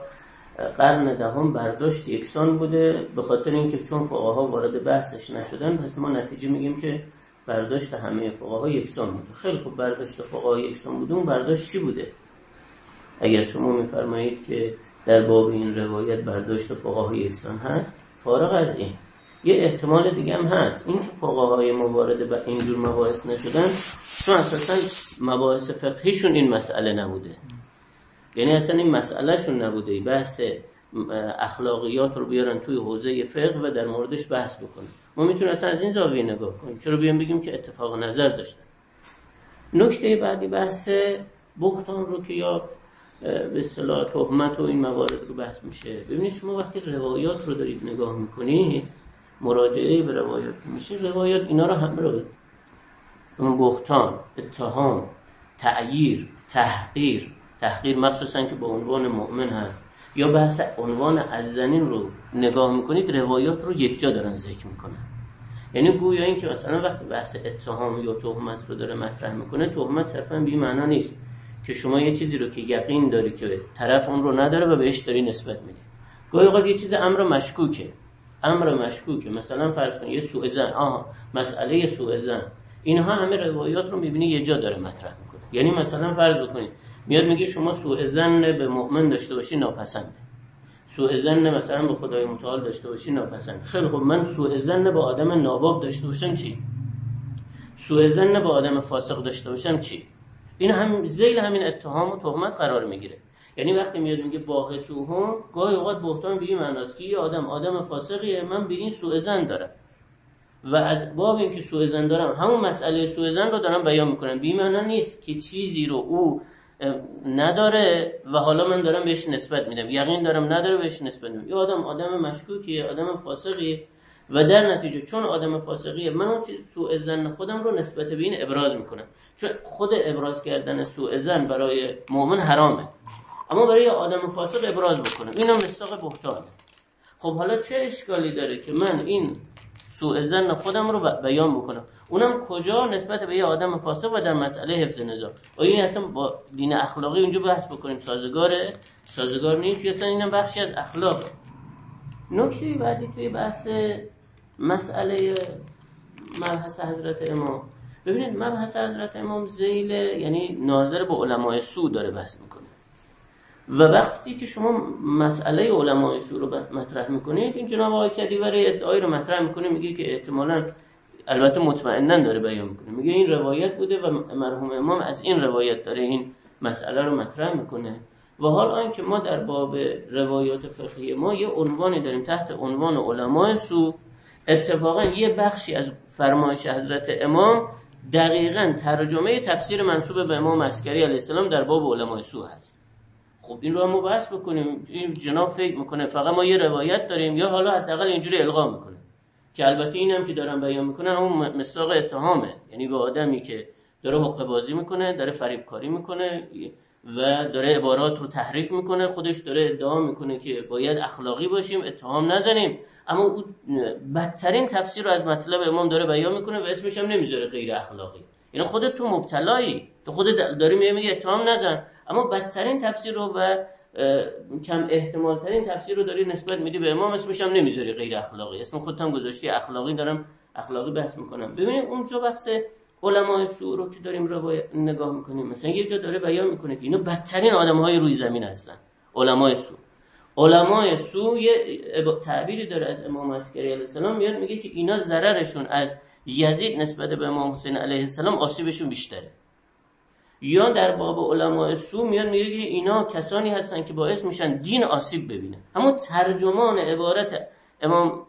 قرن دهم برداشت یکسان بوده به خاطر اینکه چون فقها وارد بحثش نشدن پس ما نتیجه میگیم که برداشت همه فقها یکسان بوده. خیلی خوب برداشت فقها یکسان بوده. اون برداشت چی بوده؟ اگر شما میفرمایید که در باب این روایت برداشت فقهای یکسان هست فارغ از این یه احتمال دیگه هم هست. این که فقهای موارد به اینجور مباحث نشدن چون اساسا مباحث فقهیشون این مسئله نبوده. یعنی اصلا این مسئلهشون نبوده. بحث اخلاقیات رو بیارن توی حوزه فقه و در موردش بحث بکنن. ما می‌تونیم اصلا از این زاویه نگاه کنیم. چرا بیان بگیم که اتفاق نظر داشتن؟ نکته بعدی بحث بختان رو که یا به اصطلاح تهمت و این موارد رو بحث میشه. ببینید شما وقتی روایات رو دارید نگاه می‌کنید مراجعه به روایات میشه روایات اینا رو هم رو اون بختان اتهام تعییر تحقیر. تحقیر مخصوصا که به عنوان مؤمن هست. یا بحث عنوان از زنین رو نگاه می‌کنید روایات رو یکجا دارن ذکر می‌کنن. یعنی گویا این که مثلا وقتی بحث اتهام یا تهمت رو داره مطرح می‌کنه تهمت صرفا بی معنا نیست. که شما یه چیزی رو که یقین داری که طرف اون رو نداره و بهش داری نسبت میدی. اوقات یه چیز امر مشکوکه. امر مشکوکه. مثلا فرض کن یه سوء زن آها مسئله سوء زن اینها همه روایات رو می‌بینی یه جا داره مطرح می‌کنه. یعنی مثلا فرض بکنید میاد میگه شما سوء زن به مؤمن داشته باشی ناپسنده. سوء زن مثلا به خدای متعال داشته باشی ناپسند خیلی خب من سوء زن به آدم ناباب داشته باشم چی؟ سوء زن به آدم فاسق داشته باشم چی؟ این هم زیل همین اتهام و تهمت قرار می‌گیره. یعنی وقتی میاد میگه باغ توهم گاهی اوقات بهتان به این معناست که یه آدم آدم فاسقیه من به این سوء زن دارم. و از باب اینکه سوء زن دارم همون مسئله سوء زن رو دارم بیان می‌کنم. بی معنا نیست که چیزی رو او نداره و حالا من دارم بهش نسبت میدم. یقین دارم نداره بهش نسبت میدم. یه آدم آدم مشکوکیه آدم فاسقیه. و در نتیجه چون آدم فاسقیه من اون سوء زن خودم رو نسبت به این ابراز می‌کنم. چون خود ابراز کردن سوء زن برای مؤمن حرامه. اما برای آدم فاسق ابراز بکنم. اینم مستاق بهتانه خب حالا چه اشکالی داره که من این سوء زن خودم رو بیان بکنم؟ اونم کجا نسبت به یه آدم فاسق و در مسئله حفظ نظام؟ آیا این اصلا با دین اخلاقی اونجا بحث بکنیم؟ سازگاره؟ سازگار نیست اصلا اینم بخشی از اخلاق. نکته بعدی توی بحث مسئله مبحث حضرت امام. ببینید مبحث حضرت امام زیل یعنی ناظر به علمای سو داره بحث می‌کنه. و وقتی که شما مسئله علمای سو رو مطرح می‌کنید این جناب آقای کدیوری ادعایی رو مطرح می‌کنه میگه که احتمالا البته مطمئنا داره بیان می‌کنه. میگه این روایت بوده و مرحوم امام از این روایت داره این مسئله رو مطرح می‌کنه. و حال که ما در باب روایات فقهی ما یه عنوانی داریم تحت عنوان علمای سو اتفاقا یه بخشی از فرمایش حضرت امام دقیقا ترجمه تفسیر منصوب به امام عسکری علیه السلام در باب علمای سو هست. خب این رو هم بحث بکنیم. این جناب فکر می‌کنه فقط ما یه روایت داریم یا حالا حداقل اینجوری القا می‌کنه. که البته اینم که دارم بیان می‌کنن اون مصداق اتهامه. یعنی به آدمی که داره حقوق بازی می‌کنه داره فریب کاری می‌کنه و داره عبارات رو تحریف می‌کنه خودش داره ادعا می‌کنه که باید اخلاقی باشیم اتهام نزنیم. اما او بدترین تفسیر رو از مطلب امام داره بیان می‌کنه و اسمش هم نمی‌ذاره غیر اخلاقی. یعنی خودت تو مبتلایی. تو خودت داری میگه اتهام نزن. اما بدترین تفسیر رو و کم احتمال ترین تفسیر رو داری نسبت میدی به امام اسمش هم نمی‌ذاری غیر اخلاقی. اسم خودت هم گذاشتی اخلاقی دارم اخلاقی بحث می‌کنم. ببینید اونجا بحث علمای سو رو که داریم رو نگاه می‌کنیم. مثلا یه جا داره بیان می‌کنه که اینا بدترین آدم های روی زمین هستن. علمای سو علمای سو یه تعبیری داره از امام عسکری علیه السلام. میاد میگه که اینا ضررشون از یزید نسبت به امام حسین علیه السلام آسیبشون بیشتره. یا در باب علمای سو میاد میگه اینا کسانی هستن که باعث میشن دین آسیب ببینه. اما ترجمان عبارت امام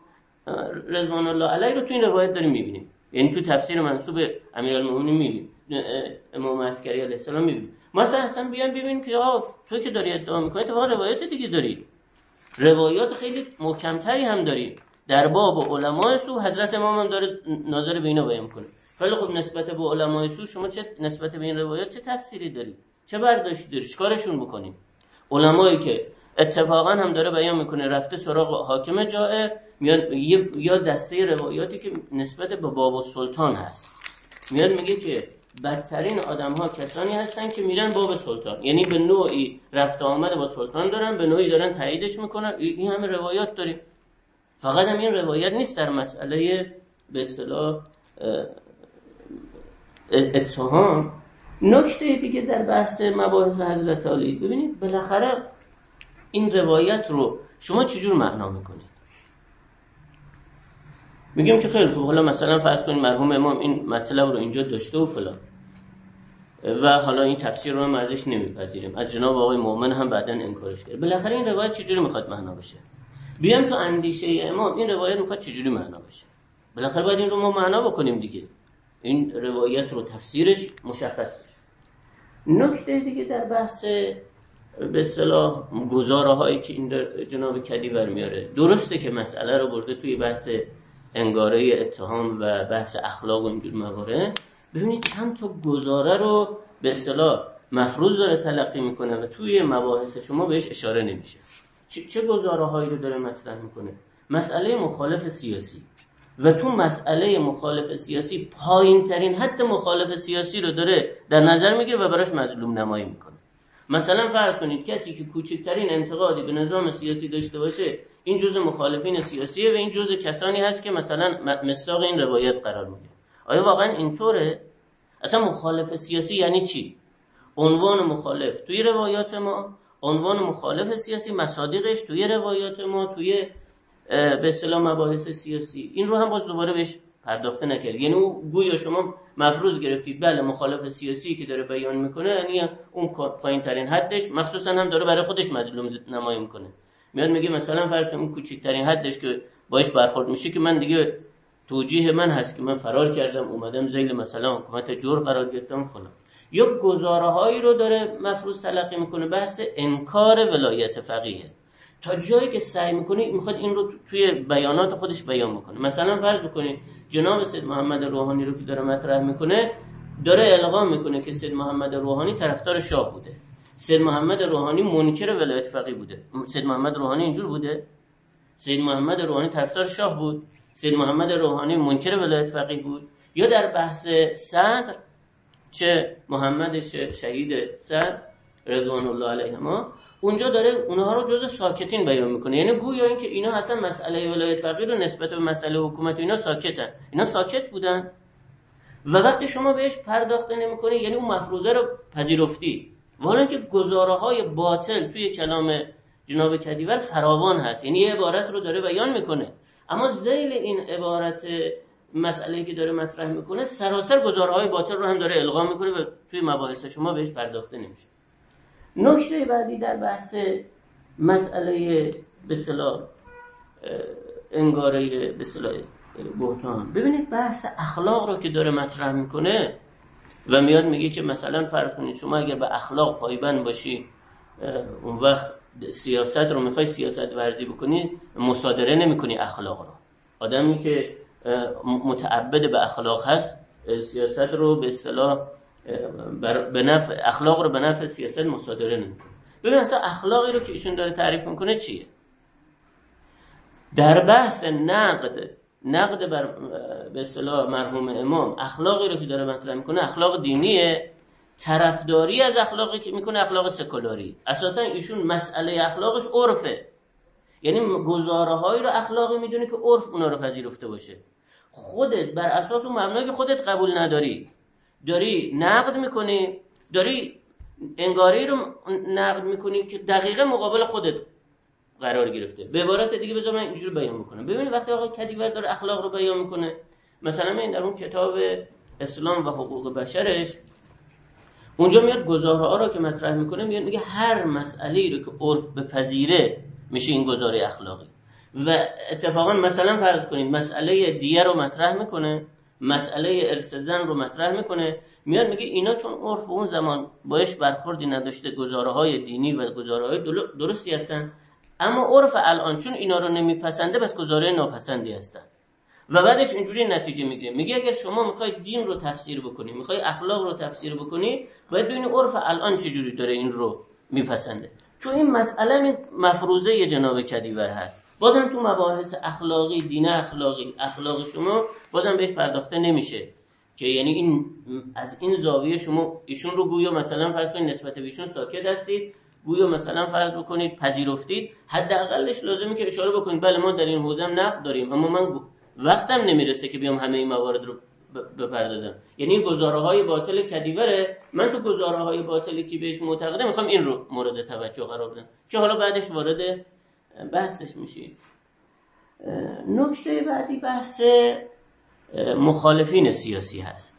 رضوان الله علیه رو تو این روایت داریم می‌بینیم. یعنی تو تفسیر منصوب امیرالمومنین می‌بینیم. امام عسکری علیه السلام می‌بینیم. مثلا اصلا بیان ببینیم که آه تو که داری ادعا می‌کنی تو روایت دیگه داری. روایات خیلی محکمتری هم داری. در باب علمای سو حضرت امام هم داره ناظر به اینا بیان کنه خیلی خب نسبت به علمای سو شما چه نسبت به این روایات چه تفسیری داری چه برداشتی داری چیکارشون بکنیم علمایی که اتفاقا هم داره بیان می‌کنه رفته سراغ حاکم جائر یا دسته روایاتی که نسبت به باب سلطان هست. میاد میگه که بدترین آدم ها کسانی هستن که میرن باب سلطان. یعنی به نوعی رفت آمد با سلطان دارن به نوعی دارن تاییدش می‌کنن. این همه روایات داریم. فقط هم این روایت نیست در مسئله به اصطلاح اتهام. نکته دیگه در بحث مباحث حضرت علی ببینید بالاخره این روایت رو شما چجور معنا می‌کنید؟ میگیم که خیلی خوب حالا مثلا فرض کنید مرحوم امام این مطلب رو اینجا داشته و فلان. و حالا این تفسیر رو هم ازش نمیپذیریم. از جناب آقای مؤمن هم بعدا انکارش کرد. بالاخره این روایت چجوری می‌خواد معنا بشه بیام تو اندیشه امام این روایت می‌خواد چجوری معنا بشه بالاخره باید این رو ما معنا بکنیم دیگه. این روایت رو تفسیرش مشخص نکته دیگه در بحث به اصطلاح گزاره هایی که این جناب کدی میاره درسته که مسئله رو برده توی بحث انگاره اتهام و بحث اخلاق و اینجور موارد. ببینید چند تا گزاره رو به اصطلاح مفروض داره تلقی می‌کنه و توی مباحث شما بهش اشاره نمیشه. چه گزاره هایی رو داره مطرح می‌کنه؟ مسئله مخالف سیاسی. و تو مسئله مخالف سیاسی پایین ترین حد مخالف سیاسی رو داره در نظر می‌گیره و براش مظلوم نمایی می‌کنه. مثلا فرض کنید کسی که کوچکترین انتقادی به نظام سیاسی داشته باشه این جزء مخالفین سیاسیه و این جزء کسانی هست که مثلا مصداق این روایت قرار می‌گیره آیا واقعا اینطوره؟ اصلا مخالف سیاسی یعنی چی؟ عنوان مخالف توی روایات ما عنوان مخالف سیاسی مصادیقش توی روایات ما توی به اصطلاح مباحث سیاسی. این رو هم باز دوباره بهش پرداخته نکرد. یعنی اون گویا شما مفروض گرفتید. بله مخالف سیاسی که داره بیان می‌کنه یعنی اون پایین ترین حدش مخصوصا هم داره برای خودش مظلوم نمایی می‌کنه. میاد میگه مثلا فرض اون کوچکترین حدش که باش برخورد میشه که من دیگه توجیه من هست که من فرار کردم اومدم زیل مثلا حکومت جور قرار گرفتم فلان. یا گزاره هایی رو داره مفروض تلقی می‌کنه. بحث انکار ولایت فقیه. تا جایی که سعی می‌کنه می‌خواد این رو توی بیانات خودش بیان می‌کنه مثلا فرض بکنید جناب سید محمد روحانی رو که داره مطرح می‌کنه داره القا می‌کنه که سید محمد روحانی طرفدار شاه بوده. سید محمد روحانی منکر ولایت فقیه بوده. سید محمد روحانی اینجور بوده. سید محمد روحانی طرفدار شاه بود. سید محمد روحانی منکر ولایت فقیه بود. یا در بحث صدر چه محمد شهید صدر رضوان الله علیه ما اونجا داره اونها رو جز ساکتین بیان می‌کنه. یعنی گویا اینکه اینا اصلا مسئله ولایت فقیه رو نسبت به مسئله حکومت اینا ساکتن. اینا ساکت بودن. و وقتی شما بهش پرداخته نمی‌کنی یعنی اون مفروضه رو پذیرفتی. والا که گزاره های باطل توی کلام جناب کدیور فراوان هست. یعنی یه عبارت رو داره بیان می‌کنه. اما زیل این عبارت مسئله که داره مطرح می‌کنه سراسر گزاره های باطل رو هم داره القا می‌کنه و توی مباحث شما بهش پرداخته نمیشه. نکته بعدی در بحث مسئله به انگاره به بهتان. ببینید بحث اخلاق رو که داره مطرح می‌کنه و میاد میگه که مثلا فرض کنید شما اگر به اخلاق پایبند باشی اون وقت سیاست رو می‌خوای سیاست ورزی بکنی مصادره نمی‌کنی اخلاق رو. آدمی که متعبد به اخلاق هست سیاست رو به اصطلاح به نفع اخلاق رو به نفع سیاست مصادره نمی‌کنه. ببین اصلا اخلاقی رو که ایشون داره تعریف می‌کنه چیه؟ در بحث نقد نقد بر به اصطلاح مرحوم امام اخلاقی رو که داره مطرح می‌کنه اخلاق دینیه. طرفداری از اخلاقی که می‌کنه اخلاق سکولاری. اساسا ایشون مسئله اخلاقش عرفه. یعنی گزاره رو اخلاقی می‌دونه که عرف اونا رو پذیرفته باشه. خودت بر اساس اون مبنایی که خودت قبول نداری. داری نقد می‌کنی داری انگاری رو نقد می‌کنی که دقیقه مقابل خودت قرار گرفته. به عبارت دیگه بذار من اینجوری بیان می‌کنم. ببینید وقتی آقا کدیور داره اخلاق رو بیان می‌کنه مثلا این در اون کتاب اسلام و حقوق بشرش اونجا میاد گزاره ها رو که مطرح می‌کنه میاد میگه هر مسئله رو که عرف به پذیره میشه این گزاره اخلاقی. و اتفاقا مثلا فرض کنید مسئله دیه رو مطرح می‌کنه مسئله ارث زن رو مطرح می‌کنه. میاد میگه اینا چون عرف اون زمان باش برخوردی نداشته گزاره های دینی و گزاره های درستی هستن. اما عرف الان چون اینا رو نمیپسنده بس گزاره ناپسندی هستن. و بعدش اینجوری نتیجه می‌گیره. میگه اگر شما می‌خوای دین رو تفسیر بکنی می‌خوای اخلاق رو تفسیر بکنی باید ببینی عرف الان چجوری داره این رو میپسنده. تو این مسئله مفروضه جناب کدیور هست. بازم تو مباحث اخلاقی دین اخلاقی اخلاق شما بازم بهش پرداخته نمیشه. که یعنی این از این زاویه شما ایشون رو گویا مثلا فرض کنید نسبت به ایشون ساکت هستید گویا مثلا فرض بکنید پذیرفتید حداقلش لازمه که اشاره بکنید بله ما در این حوزه نقد داریم اما من وقتم نمی‌رسه که بیام همه این موارد رو بپردازم. یعنی گزاره های باطل کدیوره. من تو گزاره های باطلی که بهش معتقدم می‌خوام این رو مورد توجه قرار بدم. که حالا بعدش وارد بحثش میشیم. نکته بعدی بحث مخالفین سیاسی هست.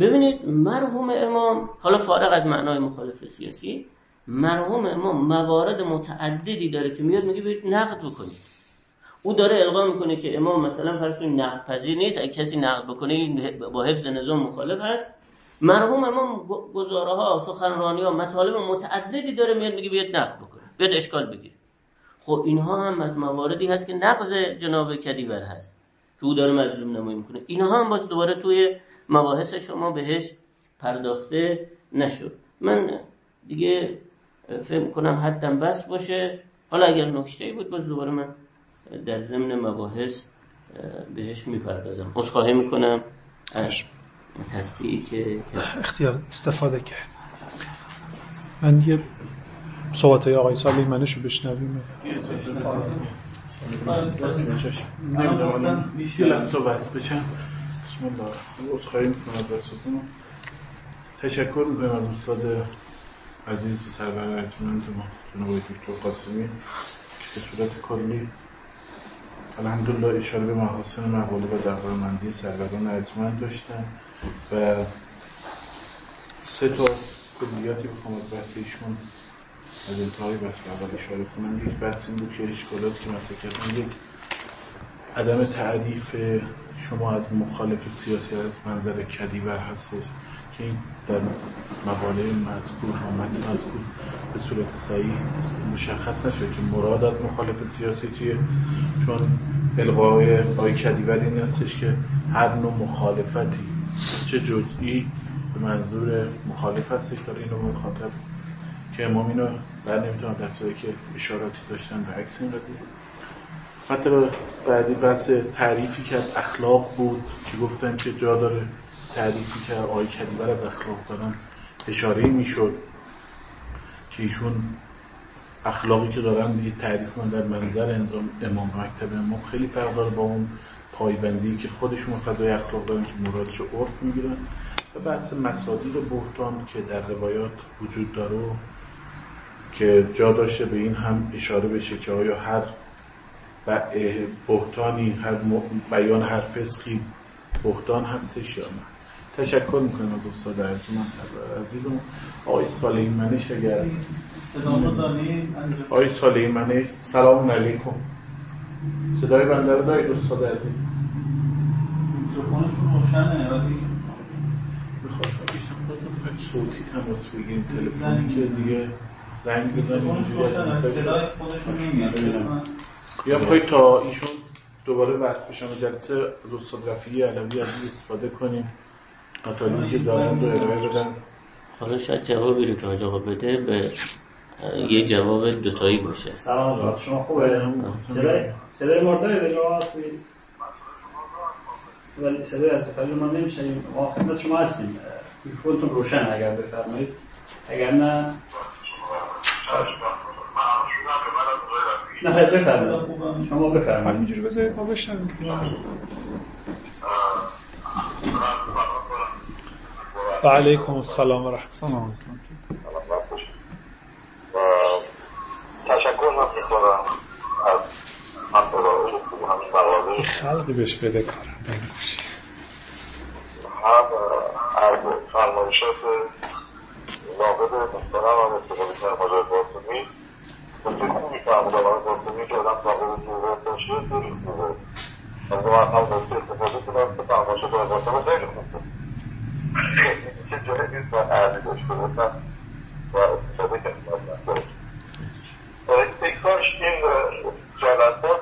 ببینید مرحوم امام حالا فارغ از معنای مخالف سیاسی مرحوم امام موارد متعددی داره که میاد میگه برید نقد بکنید. او داره القا می‌کنه که امام مثلا فرض کنید نقد پذیر نیست اگه کسی نقد بکنه با حفظ نظام مخالف هست. مرحوم امام گزاره ها سخنرانی ها مطالب متعددی داره میاد میگه بیاد نقد بکنه بیاد اشکال بگیر خب اینها هم از مواردی هست که نقض جناب کدیور هست. که او داره مظلوم نمایی می‌کنه. اینها هم باز دوباره توی مباحث شما بهش پرداخته نشد. من دیگه فکر کنم حدم بس باشه. حالا اگر نکته بود باز دوباره من در ضمن مباحث بهش می‌پردازم. خواهی می‌کنم از تصدیقی که اختیار استفاده کرد. من یه صحبت های آقای سالی منش رو بشنویم. نمی‌دونم تشکر می‌کنم از استاد عزیز و سرور ارجمند ما جناب دکتر قاسمی که صورت کلی الحمدلله اشاره به محاسن مقاله و دقایقمندی سروران ارجمند داشتن و سه تا کلیاتی بخوام از بحث ایشون از انتهای بحث اول اشاره کنم. یک بحث این بود که اشکالات که مطرح کردن. یک عدم تعریف شما از مخالف سیاسی از منظر کدیور هستش که در مقاله مذکور آمد مذکور به صورت صحیح مشخص نشد که مراد از مخالف سیاسی چیه. چون القای آی کدیور این هستش که هر نوع مخالفتی چه جزئی به منظور مخالف هستش. داره اینو مخاطب که امام اینو بر نمی‌تونم در که اشاراتی داشتن به عکس این قضیه مطلب بعدی بحث تعریفی که از اخلاق بود که گفتن که جا داره تعریفی که آقای کلیبر از اخلاق دارن اشاره می‌شد که ایشون اخلاقی که دارن یه تعریف من در منظر امام مکتب امام خیلی فرق داره با اون پایبندی که خودشون فضای اخلاق دارن که مرادش عرف می‌گیرن. و بحث مسادید بهتان که در روایات وجود داره که جا داشته به این هم اشاره بشه که آیا هر بهتانی هر بیان هر فسقی بهتان هستش یا نه؟ تشکر می‌کنم از استاد عزیزم عزیزم آقای صالحی منش اگر آقای صالحی منش سلام علیکم. صدای بنده رو دارید استاد عزیز؟ میکروفونش روشنه ولی می‌خواستم صوتی تماس بگیریم تلفنی که دیگه زنگ بزنیم یا بخواید تا ایشون دوباره وصل بشن جلسه رفیعی علوی از استفاده کنیم. مطالبی که دارن دو ارائه بدن. حالا شاید جوابی رو که آقا بده به یه جواب دوتایی باشه. سلام شما خوبه؟ صدای صدای مرداری به جواب ولی صدای از دفعه ما نمیشنیم ما خدمت شما هستیم. میکروفونتون روشن اگر بفرمایید. اگر نه نه بفرمایید. شما بفرمایید. همینجوری بذارید ما بشنویم و علیکم السلام و رحمت الله. تشکر من می‌کنم از خلقی بهش بده کارم بگوشی هم از فرمایشات ناقد محترم هم استفاده کنم حاجای قاسمی نکته خوبی فرمود آقای قاسمی که آدم ناقد جوره باشه خیلی خوبه از من هم نکته استفاده کنم که فرمایشات آقای قاسمی خیلی خوبه که جایی نیست و ارزی داشته باشم و استفاده کنم ای کاش این جلسات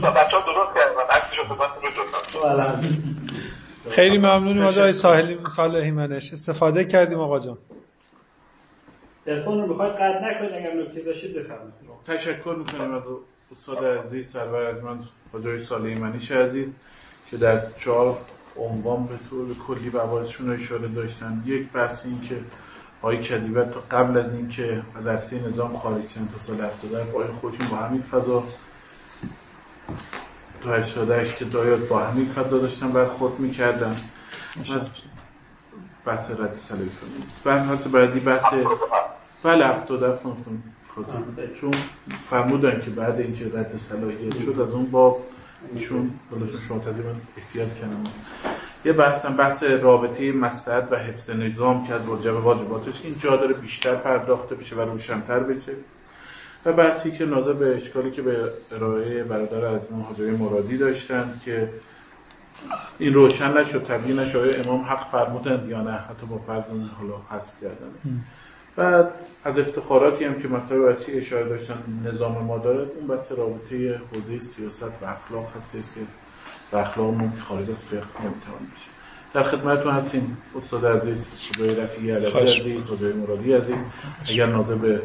بچه ها درست کردن عکسش رو رو خیلی ممنونیم آقای ساحلی صالحی منش استفاده کردیم آقا جان. تلفن رو بخواید قطع نکنید اگر نکته داشتید بفرمایید. تشکر می‌کنیم از استاد عزیز سرور از من حاجی صالحی منیش عزیز که در چهار عنوان به طور کلی مباحثشون رو اشاره داشتن. یک بحث این که آقای کدیبت قبل از اینکه از عرصه نظام خارج شدن تا سال 77 با خودشون با همین فضا تو 88 که دایات با همین فضا داشتن برخورد می‌کردن. از بحث رد صلاحی کنیم بحث بعدی بحث بله 77 چون فرمودن که بعد اینکه رد صلاحیت شد از اون باب ایشون شما تازه من احتیاط کردم یه بحث بحث رابطه مستعد و حفظ نظام که از رجب واجباتش این جا داره بیشتر پرداخته بشه و روشنتر بشه. و بحثی که ناظر به اشکالی که به ارائه برادر از حاجی مرادی داشتن که این روشن نشد طبیعی نشد امام حق فرمودند یا نه حتی با فرض حالا حذف کردن. بعد از افتخاراتی هم که مثلا بچه اشاره داشتن نظام ما داره اون بحث رابطه حوزه سیاست و اخلاق هست که و اخلاق خارج از فقه نمی‌توان بشه. در خدمتتون هستیم استاد عزیز خدای رفیعی علوی عزیز خدای مرادی عزیز. اگر ناظر به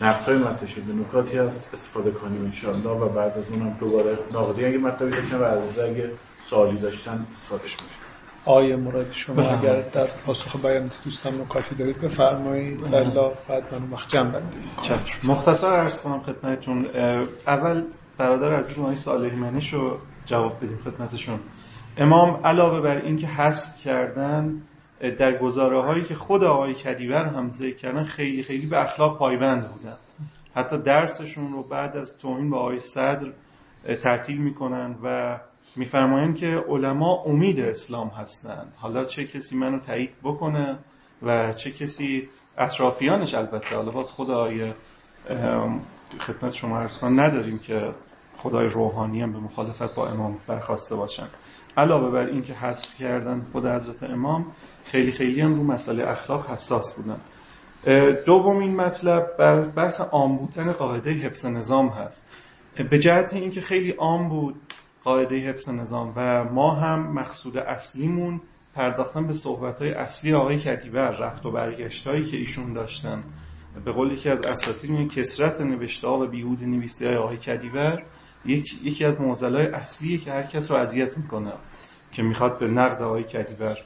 نقدهای مطرح شده نکاتی هست استفاده کنیم انشاءالله و بعد از اونم دوباره ناقدی اگه مطلبی داشتن و از اگه سوالی داشتن استفادهش میشه آیه مراد شما اگر در پاسخ بیان دوستان نکاتی دارید بفرمایید. والا بعد من وقت جمع مختصر عرض کنم خدمتتون. اول برادر عزیز آقای صالح منیش رو جواب بدیم خدمتشون. امام علاوه بر اینکه حذف کردن در گزاره هایی که خود آقای کدیور هم ذکر کردن خیلی خیلی به اخلاق پایبند بودن. حتی درسشون رو بعد از توهین به آقای صدر تعطیل می‌کنن و میفرمایند که علما امید اسلام هستند. حالا چه کسی منو تایید بکنه و چه کسی اطرافیانش البته. حالا باز خود آقای خدمت شما ارز نداریم که خدای روحانی هم به مخالفت با امام برخواسته باشن. علاوه بر اینکه حذف کردن خود حضرت امام خیلی خیلی هم رو مسئله اخلاق حساس بودن. دومین مطلب بر بحث عام بودن قاعده حفظ نظام هست. به جهت اینکه خیلی عام بود قاعده حفظ نظام و ما هم مقصود اصلیمون پرداختن به صحبت های اصلی آقای کدیور رفت و برگشت هایی که ایشون داشتن. به قول یکی از اساتید کسرت نوشته ها و بیهود نویسی های آقای کدیور یک، یکی از معضلای اصلیه که هر کس رو اذیت می‌کنه که می‌خواد به نقد آقای کدیور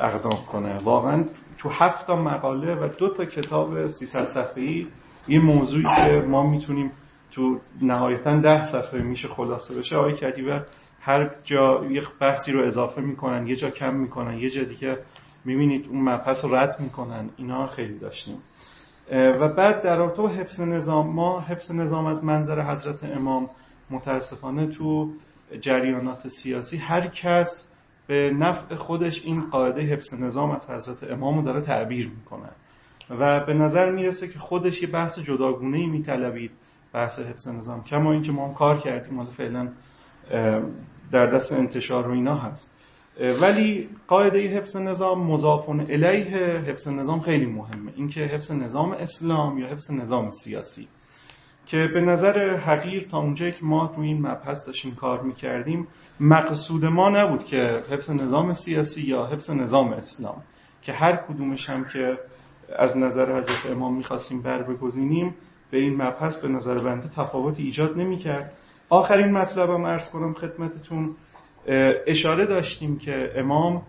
اقدام کنه. واقعا تو هفت تا مقاله و دو تا کتاب 300 صفحه‌ای یه موضوعی که ما می‌تونیم تو نهایتا ده صفحه میشه خلاصه بشه آقای کدیور هر جا یه بحثی رو اضافه می‌کنن یه جا کم می‌کنن یه جا دیگه می‌بینید اون مبحث رو رد می‌کنن. اینا خیلی داشتیم. و بعد در رابطه حفظ نظام ما حفظ نظام از منظر حضرت امام متاسفانه تو جریانات سیاسی هر کس به نفع خودش این قاعده حفظ نظام از حضرت امام رو داره تعبیر می‌کنه. و به نظر می‌رسه که خودش یه بحث جداگونه ای میطلبید بحث حفظ نظام کما اینکه ما هم کار کردیم حالا فعلا در دست انتشار و اینا هست. ولی قاعده حفظ نظام مضافون الیه حفظ نظام خیلی مهمه. اینکه حفظ نظام اسلام یا حفظ نظام سیاسی. که به نظر حقیر تا اونجایی که ما تو این مبحث داشتیم کار می‌کردیم مقصود ما نبود که حفظ نظام سیاسی یا حفظ نظام اسلام. که هر کدومش هم که از نظر حضرت امام می‌خواستیم بر بگذینیم به این مبحث به نظر بنده تفاوت ایجاد نمی‌کرد. آخرین مطلبم ارز کنم خدمتتون. اشاره داشتیم که امام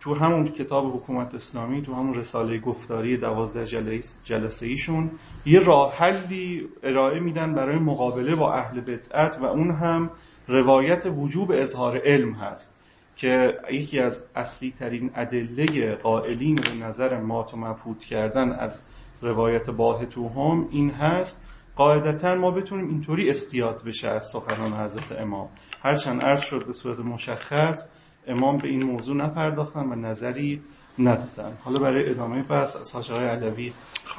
تو همون کتاب حکومت اسلامی تو همون رساله گفتاری دوازده جلسه ایشون یه راه حلی ارائه میدن برای مقابله با اهل بدعت و اون هم روایت وجوب اظهار علم هست که یکی از اصلی ترین ادله قائلین به نظر مات و مفهود کردن از روایت هم این هست. قاعدتا ما بتونیم اینطوری استیاد بشه از سخنان حضرت امام. هرچند عرض شد به صورت مشخص امام به این موضوع نپرداختن و نظری ندادن. حالا برای ادامه بحث از حاج علوی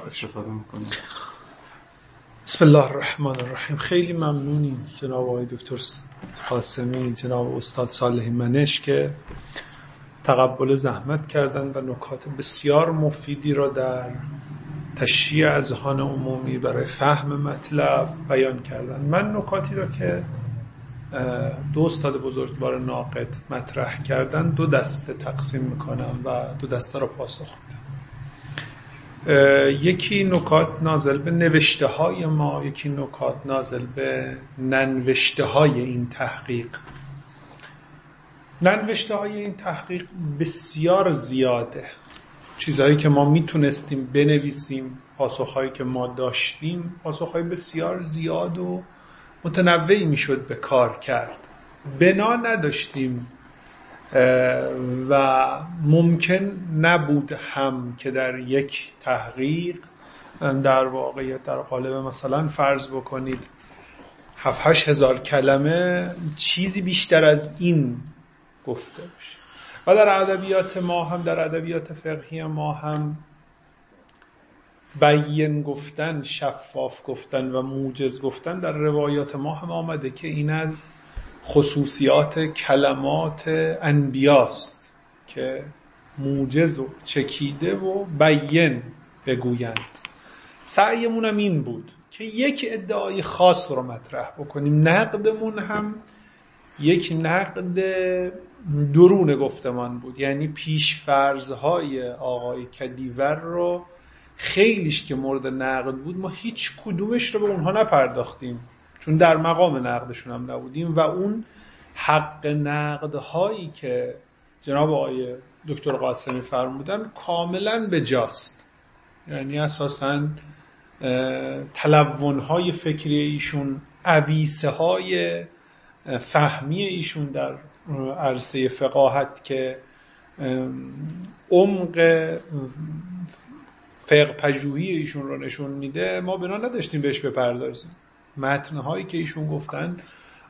استفاده می‌کنیم. بسم الله الرحمن الرحیم. خیلی ممنونیم جناب آقای دکتر قاسمی جناب استاد صالحی منش که تقبل زحمت کردن و نکات بسیار مفیدی را در تشییع اذهان عمومی برای فهم مطلب بیان کردن. من نکاتی را که دو استاد بزرگوار ناقد مطرح کردن. دو دسته تقسیم می‌کنم و دو دسته را پاسخ میدم. یکی نکات نازل به نوشته های ما یکی نکات نازل به ننوشته های این تحقیق. ننوشته های این تحقیق بسیار زیاده. چیزهایی که ما می‌تونستیم بنویسیم پاسخهایی که ما داشتیم پاسخهای بسیار زیاد و متنوعی می‌شد به کار کرد. بنا نداشتیم و ممکن نبود هم که در یک تحقیق در واقعیت در قالب مثلا فرض بکنید هفت هزار کلمه چیزی بیشتر از این گفته بشه و در ادبیات ما هم در ادبیات فقهی ما هم بیین گفتن شفاف گفتن و موجز گفتن در روایات ما هم آمده که این از خصوصیات کلمات انبیاست که موجز و چکیده و بیین بگویند. سعیمونم این بود که یک ادعای خاص رو مطرح بکنیم. نقدمون هم یک نقد درون گفتمان بود. یعنی پیش فرضهای آقای کدیور رو خیلیش که مورد نقد بود ما هیچ کدومش رو به اونها نپرداختیم. چون در مقام نقدشون هم نبودیم و اون حق نقدهایی که جناب آقای دکتر قاسمی فرمودن کاملا به جاست. یعنی اساسا تلونهای فکری ایشون عویسه های فهمی ایشون در عرصه فقاهت که عمق فقه پژوهی ایشون رو نشون میده ما بنا نداشتیم بهش بپردازیم. متنهایی که ایشون گفتن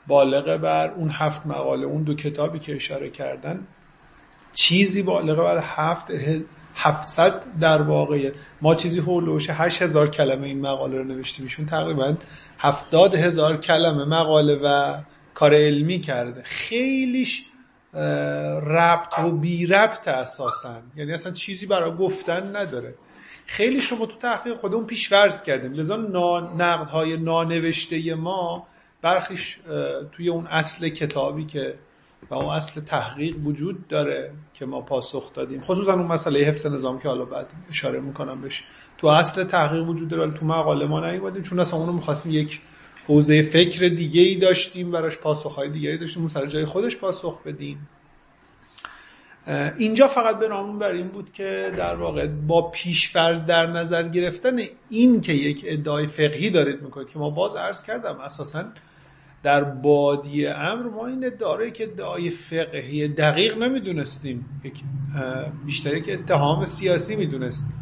بالغه بر اون هفت مقاله اون دو کتابی که اشاره کردن چیزی بالغه بر هفت هفتصد در واقعیت ما چیزی هولوش هشت هزار کلمه این مقاله رو نوشتیم. ایشون تقریبا هفتاد هزار کلمه مقاله و کار علمی کرده. خیلیش ربط و بی ربط اساسا. یعنی اصلا چیزی برای گفتن نداره. خیلی شما تو تحقیق خودمون پیش ورز کردیم. لذا نقدهای نانوشته ما برخیش توی اون اصل کتابی که و اون اصل تحقیق وجود داره که ما پاسخ دادیم. خصوصا اون مسئله حفظ نظام که حالا بعد اشاره می‌کنم بهش. تو اصل تحقیق وجود داره ولی تو مقاله ما نیومدیم. چون اصلا اونو می‌خواستیم یک حوزه فکر دیگه ای داشتیم براش پاسخهای دیگری داشتیم اون سر جای خودش پاسخ بدیم. اینجا فقط به نامون بر این بود که در واقع با پیشفرض در نظر گرفتن این که یک ادعای فقهی دارید می‌کنید که ما باز عرض کردم اساسا در بادی امر ما این ادعای که ادعای فقهی دقیق نمی‌دونستیم بیشتری که اتهام سیاسی می‌دونستیم.